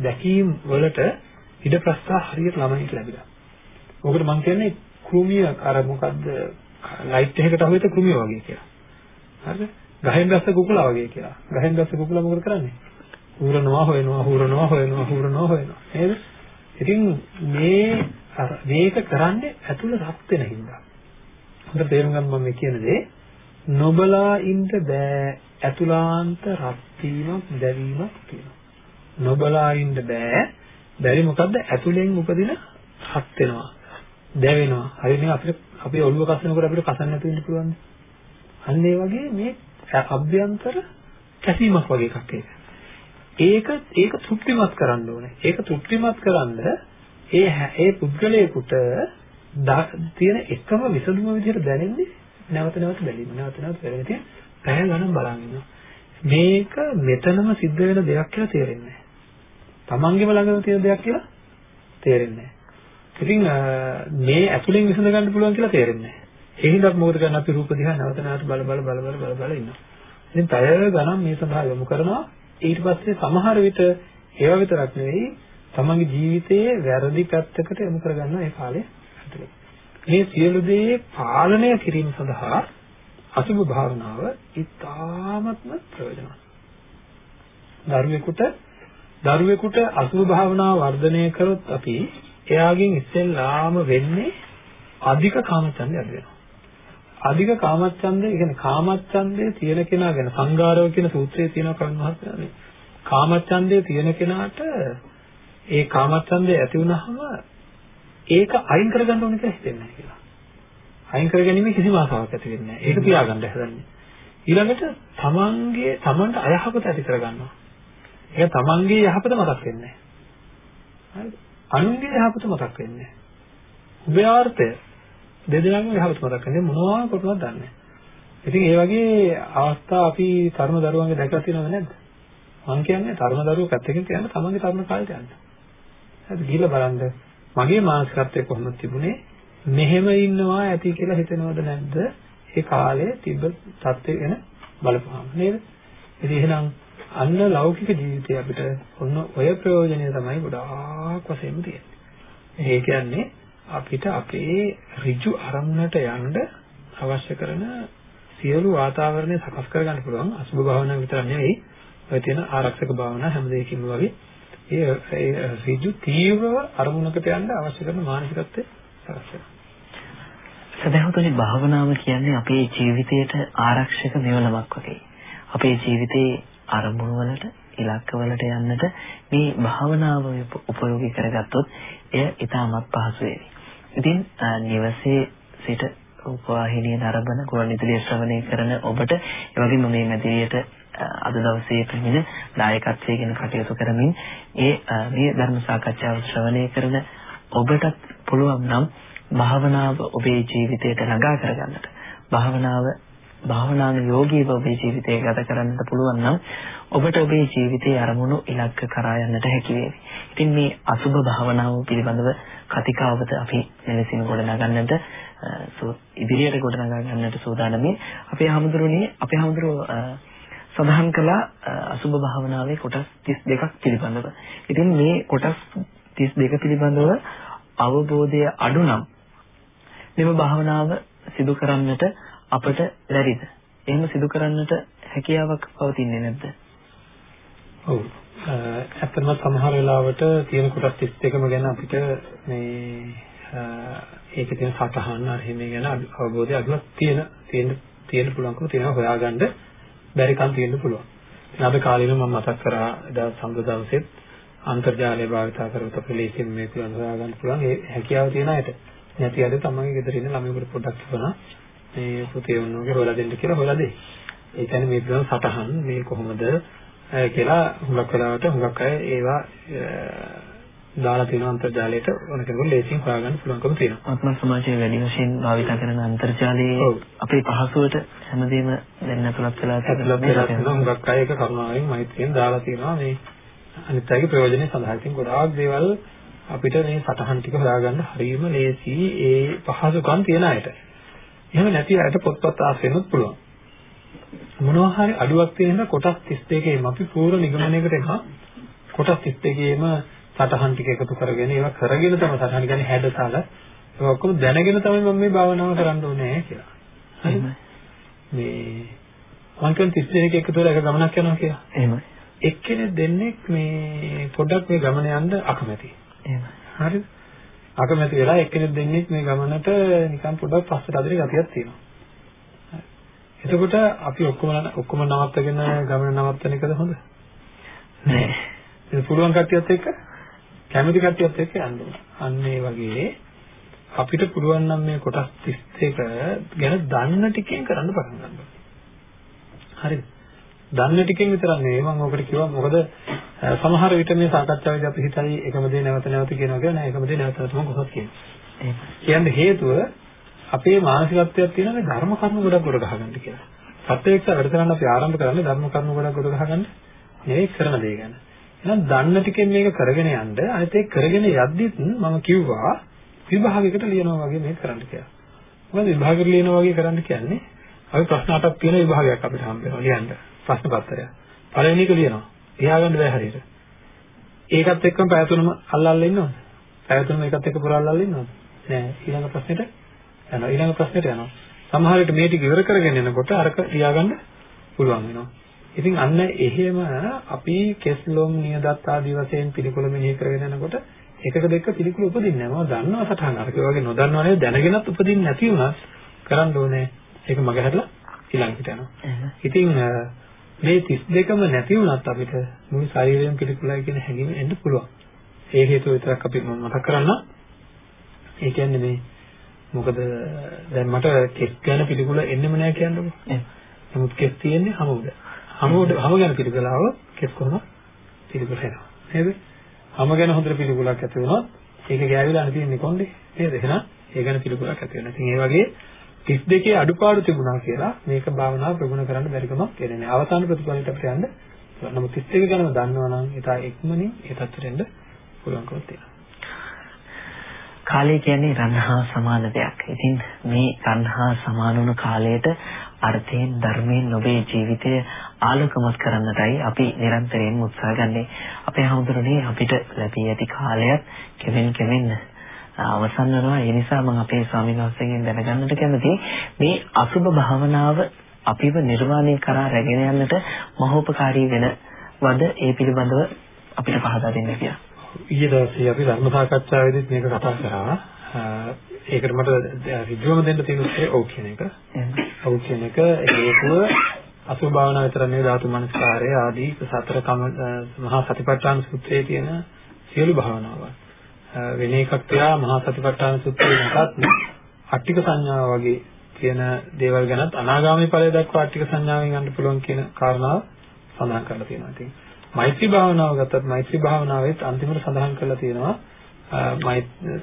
දැකීම් වලට ඉඩ ප්‍රස්ථා හරියට ළමයින්ට ලැබිලා. ඔකට මම කියන්නේ කෘමිය අර මොකද්ද ලයිට් එකකට අහුවෙත කෘමිය වගේ කියලා. හරිද? ගහෙන් දැස්ස කුකුලා වගේ කියලා. ගහෙන් දැස්ස කුකුලා මොකද කරන්නේ? හූරනවා හොයනවා හූරනවා හොයනවා හූරනවා හොයනවා. නේද? ඉතින් මේ මේක කරන්නේ ඇතුළ රත් වෙන හින්දා. හොඳට තේරුම් ගන්න මම කියන දේ නොබලා ඉන්න බෑ ඇතුළාන්ත රත් වීමක් දැවීමක් තියෙනවා. නොබලා ඉන්න බෑ. බැරි මොකද්ද? ඇතුලෙන් උපදින හත් වෙනවා. දැවෙනවා. හරිනේ අපිට අපේ ඔළුව කසනකොට අපිට කසන්න නැතුව ඉන්න පුළුවන්ද? අන්න ඒ වගේ මේ අභ්‍යන්තර කැසීමක් වගේ එකක් ඒක. ඒක ඒක තෘප්තිමත් කරන්න ඕනේ. ඒක තෘප්තිමත් කරන්න ඒ ඒ පුද්ගලයාට තියෙන එකම විසඳුම විදිහට දැනෙන්නේ නැවත නැවත බැලීම. නැවත නැවත බැලීම තියෙන පැය ගණන් බලන් ඉන්නවා. මේක මෙතනම සිද්ධ වෙන දෙයක් කියලා තේරෙන්නේ නැහැ. තමන්ගේම ළඟම තියෙන දෙයක් කියලා තේරෙන්නේ නැහැ. ඉතින් මේ ඇතුලෙන් විසඳ ගන්න පුළුවන් කියලා තේරෙන්නේ නැහැ. ඒ හින්දා මොකද කරන්නේ අපි රූප දිහා නැවත නැවත බල බල බල බල බල බල ඉන්නවා. ඉතින් පැය ගණන් මේ සඳහා යොමු කරනවා. ඊට පස්සේ සමහර විට ඒව විතරක් නෙවෙයි තමන්ගේ ජීවිතයේ වැරදි පැත්තකට යොමු කරගන්නවා ඒ කාලේ ඇතුලේ. මේ සියලු දේ පාලනය කිරීම සඳහා අසුභ භාවනාව ඉතාමත්ම ප්‍රයෝජනවත්. දරුවෙකුට දරුවෙකුට අසුභ භාවනාව වර්ධනය කරොත් අපි එයාගෙන් ඉස්සෙල්ලාම වෙන්නේ අධික කාමචන්දය අඩු වෙනවා. අධික කාමච්ඡන්දය කියන්නේ කාමච්ඡන්දය තියෙන කෙනා ගැන සංගාරව කියන සූත්‍රයේ තියෙන කරුණ මහත්මයානේ. කාමච්ඡන්දය තියෙන කෙනාට ඒ කාමච්ඡන්දය ඇති වුනහම ඒක අයින් කරගන්න ඕන කියලා හිතෙන්නේ නැහැ කියලා. අයින් කරගැනීමේ කිසිම ආසාවක් ඇති වෙන්නේ නැහැ. ඒක තියාගන්න හදන්නේ. ඊළඟට තමන්ගේ තමන්ට අයහපත ඇති කරගන්නවා. ඒක තමන්ගේ යහපත මතක් වෙන්නේ නැහැ. අනුන්ගේ යහපත මතක් වෙන්නේ නැහැ. උභයාර්ථය දෙදෙනාම යහපත මතක් කරන්නේ මොනවා කොටවත් දන්නේ නැහැ. ඉතින් ඒ වගේ අවස්ථා අපි තරුණ දරුවන්ගේ දැකලා තියෙනවද නැද්ද? මම කියන්නේ තරුණ දරුවෝ පැත්තකින් තියන්න තමන්ගේ තරුණ කාලේට යන්න. හරි ගිහිල්ලා බලන්න මගේ මානසිකත්වය කොහොමද තිබුණේ? මෙහෙම ඉන්නවා ඇති කියලා හිතෙනවද නැද්ද? ඒ කාලේ තිබ්බ තත්ත්වය ගැන බලපුවාම නේද? ඉතින් එහෙනම් අන්න ලෞකික ජීවිතේ අපිට ඔන්න ඔය ප්‍රයෝජනය තමයි ගොඩාක් වශයෙන්ම තියෙන්නේ. ඒ කියන්නේ අපිට අපේ ඍජු අරමුණට යන්න අවශ්‍ය කරන සියලු වාතාවරණය සකස් කරගන්න පුළුවන් අසුභ භාවනාව විතර නෙවෙයි ඔය තියෙන ආරක්ෂක භාවනා හැම දෙයකින්ම වගේ ඒ ඒ ඍජු තීව්‍රව අරමුණකට යන්න අවශ්‍ය කරන මානසිකත්වය සකස් වෙනවා. සදහතුනි භාවනාව කියන්නේ අපේ ජීවිතයට ආරක්ෂක මෙවලමක් වගේ. අපේ ජීවිතේ අරමුණු වලට ඉලක්ක වලට යන්නට මේ භාවනාව උපයෝගී කරගත්තොත් එය ඊටමත් පහසු වෙයි. ඉතින් නිවසේ සිට උපවාහිනිය නරඹන ගුවන්විදුලිය ශ්‍රවණය කරන ඔබට ඒ වගේම මේ මැදිරියට අද දවසේ පැමිණ දායකත්වයෙන් කටයුතු කරමින් ඒ මේ ධර්ම සාකච්ඡාව ශ්‍රවණය කරන ඔබටත් පුළුවන් නම් භාවනාව ඔබේ ජීවිතයට ළඟා කරගන්නට භාවනාව භාවනාන යෝගීව ඔබේ ජීවිතය ගත කරන්නට පුළුවන් නම් ඔබට ඔබේ ජීවිතයේ අරමුණු ඉලක්ක කරා යන්නට හැකි වේවි. ඉතින් මේ අසුබ භාවනාව පිළිබඳව කතිකාවත අපි මෙලෙසින් ගොඩනගන්නට ඉදිරියට ගොඩනගා ගන්නට සූදානම්යි. අපේ හැමදෙරුණේ අපේ හැමදෙරුව සඳහන් කළා අසුබ භාවනාවේ කොටස් 32ක් පිළිබඳව. ඉතින් මේ කොටස් 32 පිළිබඳව අවබෝධය අඩු නම් මෙම භාවනාව සිදු කරන්නට අපට බැරිද? එහෙම සිදු කරන්නට හැකියාවක් පවතින්නේ නැද්ද? ඔව්. ඇත්තටම සමහර වෙලාවට තියෙන කොටස් 32ම ගැන අපිට මේ ඒකේ තියෙන සටහන් අරහිමේ ගැන අවබෝධය අඩුවක් තියෙන තියෙන තියෙන පුළුවන්කම තියෙනවා හොයාගන්න බැරිකම් තියෙන්න පුළුවන්. ඉතින් අද කාලේම මම මතක් කරා එදා සම්බුද්ධ දවසෙත් අන්තර්ජාලය භාවිත කරලා අපේ ලේසියෙන් මේ පුළුවන් හොයාගන්න පුළුවන් ඒ හැකියාව තියෙන අයට. නැති අද තමන්ගේ ගෙදර ඉන්න ළමයෙකුට පොඩ්ඩක් තිබුණා මේ පුතේ වුණෝගේ හොයලා දෙන්න කියලා හොයලා දෙයි. ඒ කියන්නේ මේ පිළිබඳ සටහන් මේ කොහොමද කියලා හුඟක් වෙලාවට හුඟක් අය ඒවා දාලා තියෙන අන්තර්ජාලයට ඕන කෙනෙකුට ලේසියෙන් හොයාගන්න පුළුවන්කම තියෙනවා. ආත්ම සමාජයේ වැඩි වශයෙන් භාවිත කරන අන්තර්ජාලයේ අපේ පහසුවට හැමදේම දැන් ඇතුළත් වෙලා තියෙනවා. හුඟක් අය ඒක කරුණාවෙන් මෛත්‍රියෙන් දාලා තියෙනවා මේ අනිත් අයගේ ප්‍රයෝජනෙ සඳහා. ඉතින් ගොඩාක් දේවල් අපිට මේ සටහන් ටික හොයාගන්න හරියම ලේසි ඒ පහසුකම් තියෙන අයට. එහෙම නැති අයට පොත්පත් ආස් වෙන්නත් පුළුවන්. මොනවා හරි අඩුවක් තියෙන කොටස් 32කේම අපි පූර්ව නිගමනයකට එනවා. කොටස් 32කේම සටහන් ටික එකතු කරගෙන ඒවා කරගෙන තමයි සටහන් කියන්නේ හැඩතල ඒක ඔක්කොම දැනගෙන තමයි මම මේ භාවනාව කරන්න ඕනේ කියලා. හරිද? මේ කියන්නේ 32 එකතු වෙලා එක ගමනක් යනවා කියලා. එහෙමයි. එක්කෙනෙක් දෙන්නෙක් මේ පොඩ්ඩක් මේ ගමන යන්න අකමැතියි. එහෙමයි. හරිද? අකමැති වෙලා එක්කෙනෙක් දෙන්නෙක් මේ ගමනට නිකන් පොඩ්ඩක් පස්සට අදින ගතියක් තියෙනවා. එතකොට අපි ඔක්කොම ඔක්කොම නවත්තගෙන ගමන නවත්තන එකද හොඳ? නෑ. ඒක පුළුවන් කට්ටියත් එක්ක කැමති කට්ටියත් එක්ක යන්න. අන්න ඒ වගේ අපිට පුළුවන් නම් මේ කොටස් 32 ගැන දන්න ටිකෙන් කරන්න පටන් ගන්න. හරිද? දන්න ටිකෙන් විතරක් නෙවෙයි මම ඔකට කිව්වා මොකද සමහර විට මේ සාකච්ඡාවේදී අපි හිතයි එකම දේ නැවත නැවත කියනවා කියලා නෑ එකම දේ නැවත නැවත මම කොහොමද කියන්නේ. කියන්නේ හේතුව අපේ මානසිකත්වයක් තියෙන මේ ධර්ම කර්ම ගොඩක් ගොඩ ගහගන්න කියලා. සත්‍යයක් වැඩසටහන අපි ආරම්භ කරන්නේ ධර්ම කර්ම ගොඩක් ගොඩ ගහගන්න නෙවෙයි කරන දේ ගැන. එහෙනම් දන්න ටිකෙන් මේක කරගෙන යන්න අනිත් ඒක කරගෙන යද්දිත් මම කිව්වා විභාගයකට ලියනවා වගේ මේක කරන්න කියලා. මොකද විභාගයට ලියනවා වගේ කරන්න කියන්නේ අපි ප්‍රශ්න අටක් තියෙන විභාගයක් අපිට හම්බ වෙනවා ලියන්න. ප්‍රශ්න පත්‍රය. පළවෙනි එක ලියනවා. ලියාගන්න බෑ හරියට. ඒකත් එක්කම පැය තුනම අල්ලල්ලා ඉන්නවද? පැය තුනම ඒකත් එක්ක පුරා අල්ලල්ලා ඉන්නවද? නෑ. ඊළඟ ප්‍රශ්නෙට යනවා. ඊළඟ ප්‍රශ්නෙට යනවා. සමහර විට මේ ටික ඉවර කරගෙන එනකොට අරක ලියාගන්න පුළුවන් වෙනවා. ඉතින් අන්න එහෙම අපි කෙස්ලොම් නියදත් ආදී වශයෙන් පිළිකුල මෙනෙහි කරගෙන යනකොට එකක දෙක පිළිකුල උපදින්නේ නැහැ. මම දන්නවා සටහන් අරක වගේ නොදන්නවා නේද දැනගෙනත් උපදින්නේ නැති වුණත් කරන්න ඕනේ. ඒක මගහැරලා ඊළඟට යනවා. ඉතින් මේ 32ම නැති වුණත් අපිට මුළු ශරීරයම පිළිකුලයි කියන හැඟීම එන්න පුළුවන්. ඒ හේතුව විතරක් අපි මතක් කරන්න. ඒ කියන්නේ මේ මොකද දැන් මට කෙස් ගැන පිළිකුල එන්නෙම නැහැ කියන්නකෝ. නමුත් කෙස් තියෙන්නේ හැම උඩ. හැම උඩ හැම ගැන පිළිකුලාව කෙස් කොහොම පිළිකුල වෙනවා. නේද? හැම ගැන හොඳට පිළිකුලක් ඇති වුණොත් ඒක ගෑවිලා අනිත් තියෙන්නේ කොණ්ඩේ. නේද? එහෙනම් ඒ ගැන පිළිකුලක් ඇති වෙනවා. ඉතින් ඒ වගේ 32 අඩුපාඩු තිබුණා කියලා මේක භාවනාව ප්‍රගුණ කරන්න බැරි කමක් කියන්නේ නැහැ. අවසාන ප්‍රතිඵලයට අපිට යන්න නමුත් 32 ගැනම දන්නවනම් ඒක ඉක්මනින් ඒ තත්ත්වෙට එන්න පුළුවන්කම තියෙනවා. කාලය කියන්නේ රන්හා සමාන දෙයක්. ඉතින් මේ රන්හා සමාන වුණු කාලයට අර්ථයෙන් ධර්මයෙන් ඔබේ ජීවිතය ආලෝකමත් කරන්නටයි අපි නිරන්තරයෙන් උත්සාහ ගන්නේ. අපේ හැමදෙරේ අපිට ලැබී ඇති කාලයත් කෙමෙන් කෙමෙන් අවසන් වෙනවා. ඒ නිසා මම අපේ ස්වාමීන් වහන්සේගෙන් දැනගන්නට කැමතියි මේ අසුබ භාවනාව අපිව නිර්වාණය කරා රැගෙන යන්නට මහෝපකාරී වෙන වද ඒ පිළිබඳව අපිට පහදා දෙන්න කියලා. ඊයේ දවසේ අපි ධර්ම සාකච්ඡාවේදීත් මේක කතා කරා. ඒකට මට ඍජුවම දෙන්න තියෙන උත්තරේ ඔව් කියන එක. ඔව් කියන එක හේතුව අසුභ භාවනාව විතර නෙවෙයි ධාතු මනස්කාරය ආදී සතර කම මහා සතිපට්ඨාන සූත්‍රයේ තියෙන සියලු භාවනාවන්. වෙන එකක් තියා මහා සතිපට්ඨාන සූත්‍රයේ මතත් අට්ටික සංඥාව වගේ තියෙන දේවල් ගැනත් අනාගාමී ඵලය දක්වා අට්ටික සංඥාවෙන් යන්න පුළුවන් කියන කාරණාව සඳහන් කරලා තියෙනවා. ඉතින් මෛත්‍රී භාවනාව ගත්තත් මෛත්‍රී භාවනාවෙත් අන්තිමට සඳහන් කරලා තියෙනවා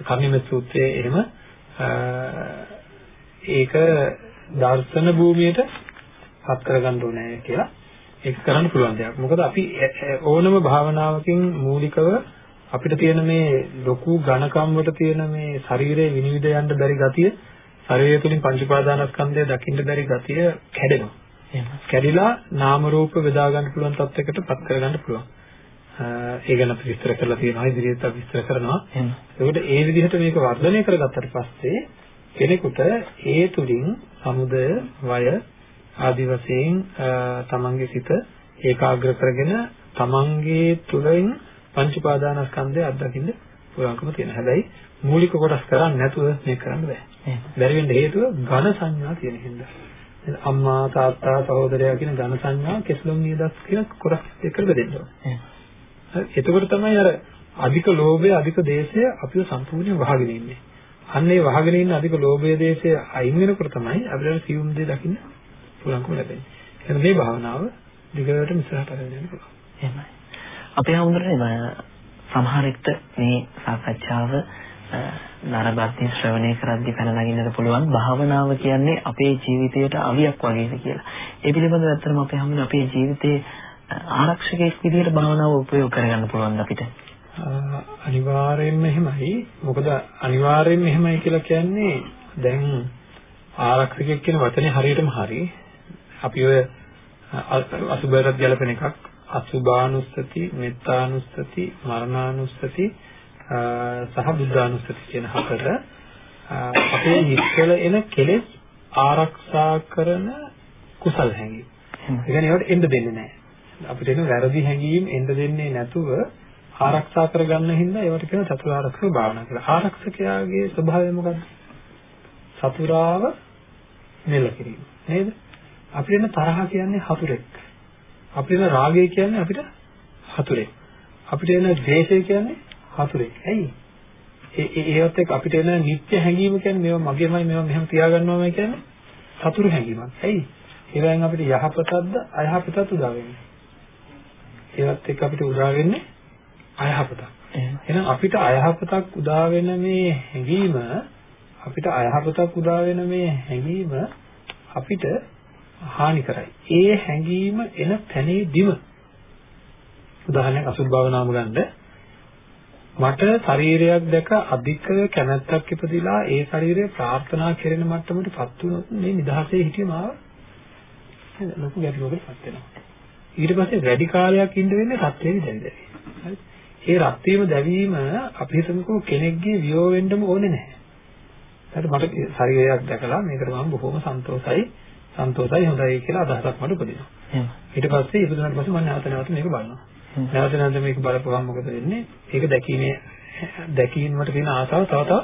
කර්ණිමෙත් සූත්‍රයේ එහෙම ඒක දර්ශන භූමියට පත් කරගන්න ඕනේ කියලා ඒක කරන්න පුළුවන් දෙයක්. මොකද අපි ඕනම භාවනාවකින් මූලිකව අපිට තියෙන මේ ලොකු ඝනකම් වලට තියෙන මේ ශරීරයේ විනිවිද යන්න බැරි ගතිය ශරීරය තුලින් පංච උපාදානස්කන්ධය දකින්න බැරි ගතිය කැඩෙනවා. කැඩිලා නාම රූප බෙදා ගන්න පුළුවන් තත්යකට පත් කරගන්න පුළුවන්. ඒ ගැන අපි විස්තර කරලා තියෙනවා ඉදිරියට අපි විස්තර කරනවා. ඒකට ඒ විදිහට මේක වර්ධනය කරගත්තට පස්සේ කෙනෙකුට ඒ තුලින් සමුදය වය ආදි වශයෙන් තමන්ගේ සිත ඒකාග්‍ර කරගෙන තමන්ගේ තුලින් පංච උපාදානස්කන්ධය අත්දකින්න පුළුවන්කම තියෙනවා. හැබැයි මූලික කොටස් කරන්නේ නැතුව මේක කරන්න බෑ. බැරි වෙන්න හේතුව ඝන සංඥා තියෙන හින්දා. අම්මා තාත්තා සහෝදරයා කියන ඝන සංඥා කෙස්ලොම් නියදස් කියන කොටස් දෙකකට බෙදෙන්න ඕනේ. එතකොට තමයි අර අධික ලෝභය අධික දේශය අපිව සම්පූර්ණයෙන් වහගෙන ඉන්නේ. අන්න ඒ වහගෙන ඉන්න අධික ලෝභය දේශය අයින් වෙනකොට තමයි අපිට සියුම් දේ දකින්න පුළුවන්කම ලැබෙන්නේ. එහෙනම් මේ භාවනාව දිගටම ඉස්සරහට අරගෙන යන්න පුළුවන්. එහෙමයි. අපේ හඳුරන්නේ සමහරෙක්ට මේ සාකච්ඡාව නරබද්දී ශ්‍රවණය කරද්දී පැන නගින්නට පුළුවන් භාවනාව කියන්නේ අපේ ජීවිතයට අවියක් වගේද කියලා. ඒ පිළිබඳව ඇත්තටම අපේ හැමෝම අපේ ජීවිතේ ආරක්ෂකයෙක් විදිහට භාවනාව උපයෝග කරගන්න පුළුවන් අපිට. අනිවාර්යයෙන්ම එහෙමයි. මොකද අනිවාර්යයෙන්ම එහෙමයි කියලා කියන්නේ දැන් ආරක්ෂකයෙක් කියන වචනේ හරියටම හරි. අපි ඔය අසුබයට ගැලපෙන එකක් අසුභානුස්සති, මෙත්තානුස්සති, මරණානුස්සති සහ බුද්ධානුස්සති කියන හතර අපේ හිතවල එන කෙලෙස් ආරක්ෂා කරන කුසල හැඟීම්. ඒ කියන්නේ ඒවට එන්න දෙන්නේ නැහැ. අපිට එන වැරදි හැඟීම් එන්න දෙන්නේ නැතුව ආරක්ෂා කරගන්න හින්දා ඒවට කියන චතුරාර්යක භාවනා කියලා. ආරක්ෂකයාගේ ස්වභාවය මොකද්ද? සතුරාව නෙල කිරීම. නේද? අපිට එන තරහ කියන්නේ හතුරෙක්. අපිට එන රාගය කියන්නේ අපිට හතුරෙක්. අපිට එන ද්වේෂය කියන්නේ හතුරෙක්. ඇයි? ඒ ඒවත් එක්ක අපිට එන නිත්‍ය හැඟීම කියන්නේ මේවා මගේමයි මේවා මෙහෙම තියාගන්නවාමයි කියන්නේ සතුරු හැඟීමක්. ඇයි? ඒවෙන් අපිට යහපතක්ද අයහපතක්ද උදා වෙන්නේ. ඒවත් එක්ක අපිට උදා වෙන්නේ අයහපතක්. එහෙනම් අපිට අයහපතක් උදා වෙන මේ හැඟීම අපිට අයහපතක් උදා වෙන මේ හැඟීම අපිට හානි කරයි. ඒ හැඟීම එන තැනේදීම උදාහරණයක් අසුභ භාවනාවම ගන්න මට ශරීරයක් දැක අධික කැමැත්තක් ඉපදිලා ඒ ශරීරය ප්‍රාර්ථනා කෙරෙන මට්ටමටපත් වුණොත් මේ නිදහසේ හිටියම ආව ලොකු ගැටලුවකටපත් වෙනවා. ඊට පස්සේ වැඩි කාලයක් ඉඳ වෙන්නේ රත් වේවි දැවි දැවි. හරි. ඒ රත් වීම දැවීම අපි හිතමුකෝ කෙනෙක්ගේ වියෝ වෙන්නම ඕනේ නැහැ. හරි මට ශරීරයක් දැකලා මේකට මම බොහොම සන්තෝෂයි සන්තෝෂයි හොඳයි කියලා අදහසක් මට උපදිනවා. ඊට පස්සේ ඉපදුනාට පස්සේ මම නැවත නැවත මේක බලනවා. නැවත නැවත මේක බලපුවම මොකද වෙන්නේ? ඒක දැකීමේ දැකීමට තියෙන ආසාව තව තව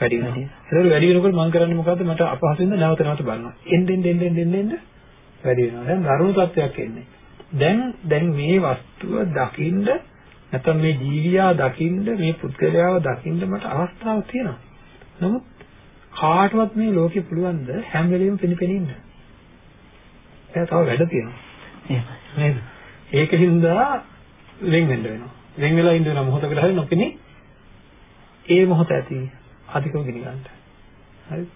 වැඩි වෙනවා. ඒක වැඩි වෙනකොට මම කරන්නේ මොකද්ද? මට අපහසුින්ද නැවත නැවත බලනවා. එන්න එන්න එන්න එන්න එන්න වැඩි වෙනවා. දැන් දරුණු තත්ත්වයක් එන්නේ. දැන් දැන් මේ වස්තුව දකින්න නැත්නම් මේ ජීවියා දකින්න මේ පුද්ගලයාව දකින්න මට අවස්ථාවක් තියෙනවා. නමුත් කාටවත් මේ ලෝකෙ පුළුවන් ද හැම වෙලෙම පිනිපෙනින්න. එයා තව වැඩ තියෙනවා. නේද? ඒකින්ද වෙන් වෙන්න වෙනවා. වෙන් වෙලා ඉන්න වෙන මොහොතකට හරි නොපෙනී ඒ මොහොත ඇති අධිකව ගිනි ගන්න. හරි?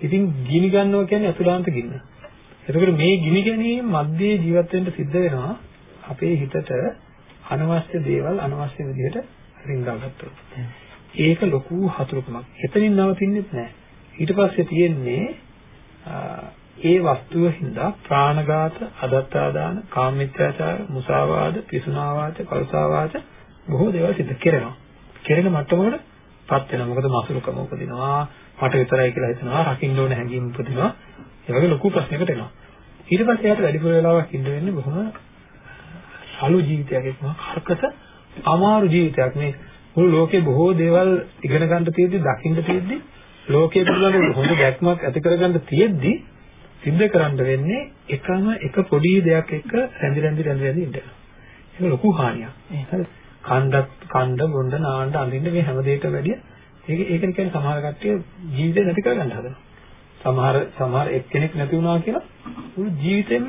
ඉතින් ගිනි ගන්නවා කියන්නේ අතුලාන්ත ගින්න. එතකොට මේ ගිනි ගැනීම මැද්දේ ජීවත් වෙන්න සිද්ධ වෙනවා අපේ හිතට අනවශ්‍ය දේවල් අනවශ්‍ය විදිහට රිංගාගත්තොත්. ඒක ලොකු හතුරුකමක්. එතනින් නවතින්නේ නැහැ. ඊට පස්සේ තියෙන්නේ ඒ වස්තුව හින්දා ප්‍රාණඝාත, අදත්තාදාන, කාමමිත්‍යාචාර, මුසාවාද, පිසුනාවාච, කල්සාවාච බොහෝ දේවල් සිද්ධ කරනවා. කෙරෙන මට්ටමකට පත් වෙනවා. මොකද මසුරුකම උපදිනවා. මට විතරයි කියලා හිතනවා. රකින්න ඕන හැඟීම් උපදිනවා. ඒ වගේ ලොකු ප්‍රශ්නයකට එනවා. ඊට පස්සේ එයාට වැඩිපුර වෙලාවක් ඉන්න වෙන්නේ බොහොම සලු ජීවිතයක් එක්කම කරකස අමාරු ජීවිතයක් මේ මුළු ලෝකේ බොහෝ දේවල් ඉගෙන ගන්න තියෙද්දි දකින්න තියෙද්දි ලෝකයේ පිළිබඳව හොඳ දැක්මක් ඇති කරගන්න තියෙද්දි සිද්ධ කරන්න වෙන්නේ එකම එක පොඩි දෙයක් එක්ක රැඳි රැඳි රැඳි රැඳි ඉඳලා. ඒක ලොකු හානියක්. හරි. කණ්ඩත් කණ්ඩ බොණ්ඩ නාන්න අඳින්න මේ හැම දෙයකම වැඩිය ඒක ඒක කියන්නේ සමහර කට්ටිය ජීවිතේ නැති කරගන්න හදනවා. සමහර සමහර එක්කෙනෙක් නැති වුණා කියලා මුළු ජීවිතෙම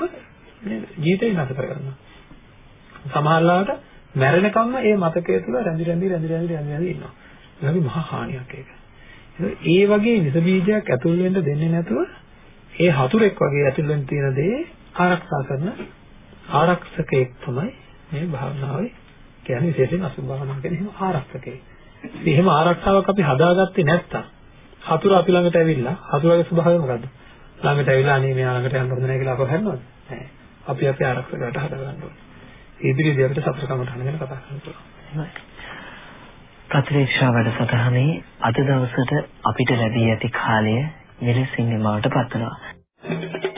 ජීවිතේ නැති කරගන්නවා. සමහරලාට මැරෙනකම්ම ඒ මතකය තුළ රැඳි රැඳි රැඳි රැඳි රැඳි රැඳි ඉන්නවා. ඒක මහා හානියක් ඒක. ඒ වගේ විස බීජයක් ඇතුල් වෙන්න දෙන්නේ නැතුව ඒ හතුරෙක් වගේ ඇතුල් වෙන්න තියෙන දේ ආරක්ෂා කරන ආරක්ෂකයෙක් තමයි මේ භාවනාවේ කියන්නේ විශේෂයෙන් අසුභ භාවනාව කියන්නේ එහෙම ආරක්ෂකයෙක්. එහෙම ආරක්ෂාවක් අපි හදාගත්තේ නැත්තම් හතුර අපි ළඟට ඇවිල්ලා හතුරගේ ස්වභාවය මොකද්ද? ළඟට ඇවිල්ලා අනේ මෙයා ළඟට යන්න හොඳ නැහැ කියලා අපව හැරෙනවද? නැහැ. අපි අපේ ආරක්ෂකයට හදාගන්න ඕනේ. ඉදිරියේදී අපිට සතර කමටහන ගැන කතා කරන්න පුළුවන්. ප්‍රතිරේක්ෂා වැඩසටහනේ අද දවසට අපිට ලැබී ඇති කාලය මෙලෙසින් නිමවටපත් වෙනවා. Thank you.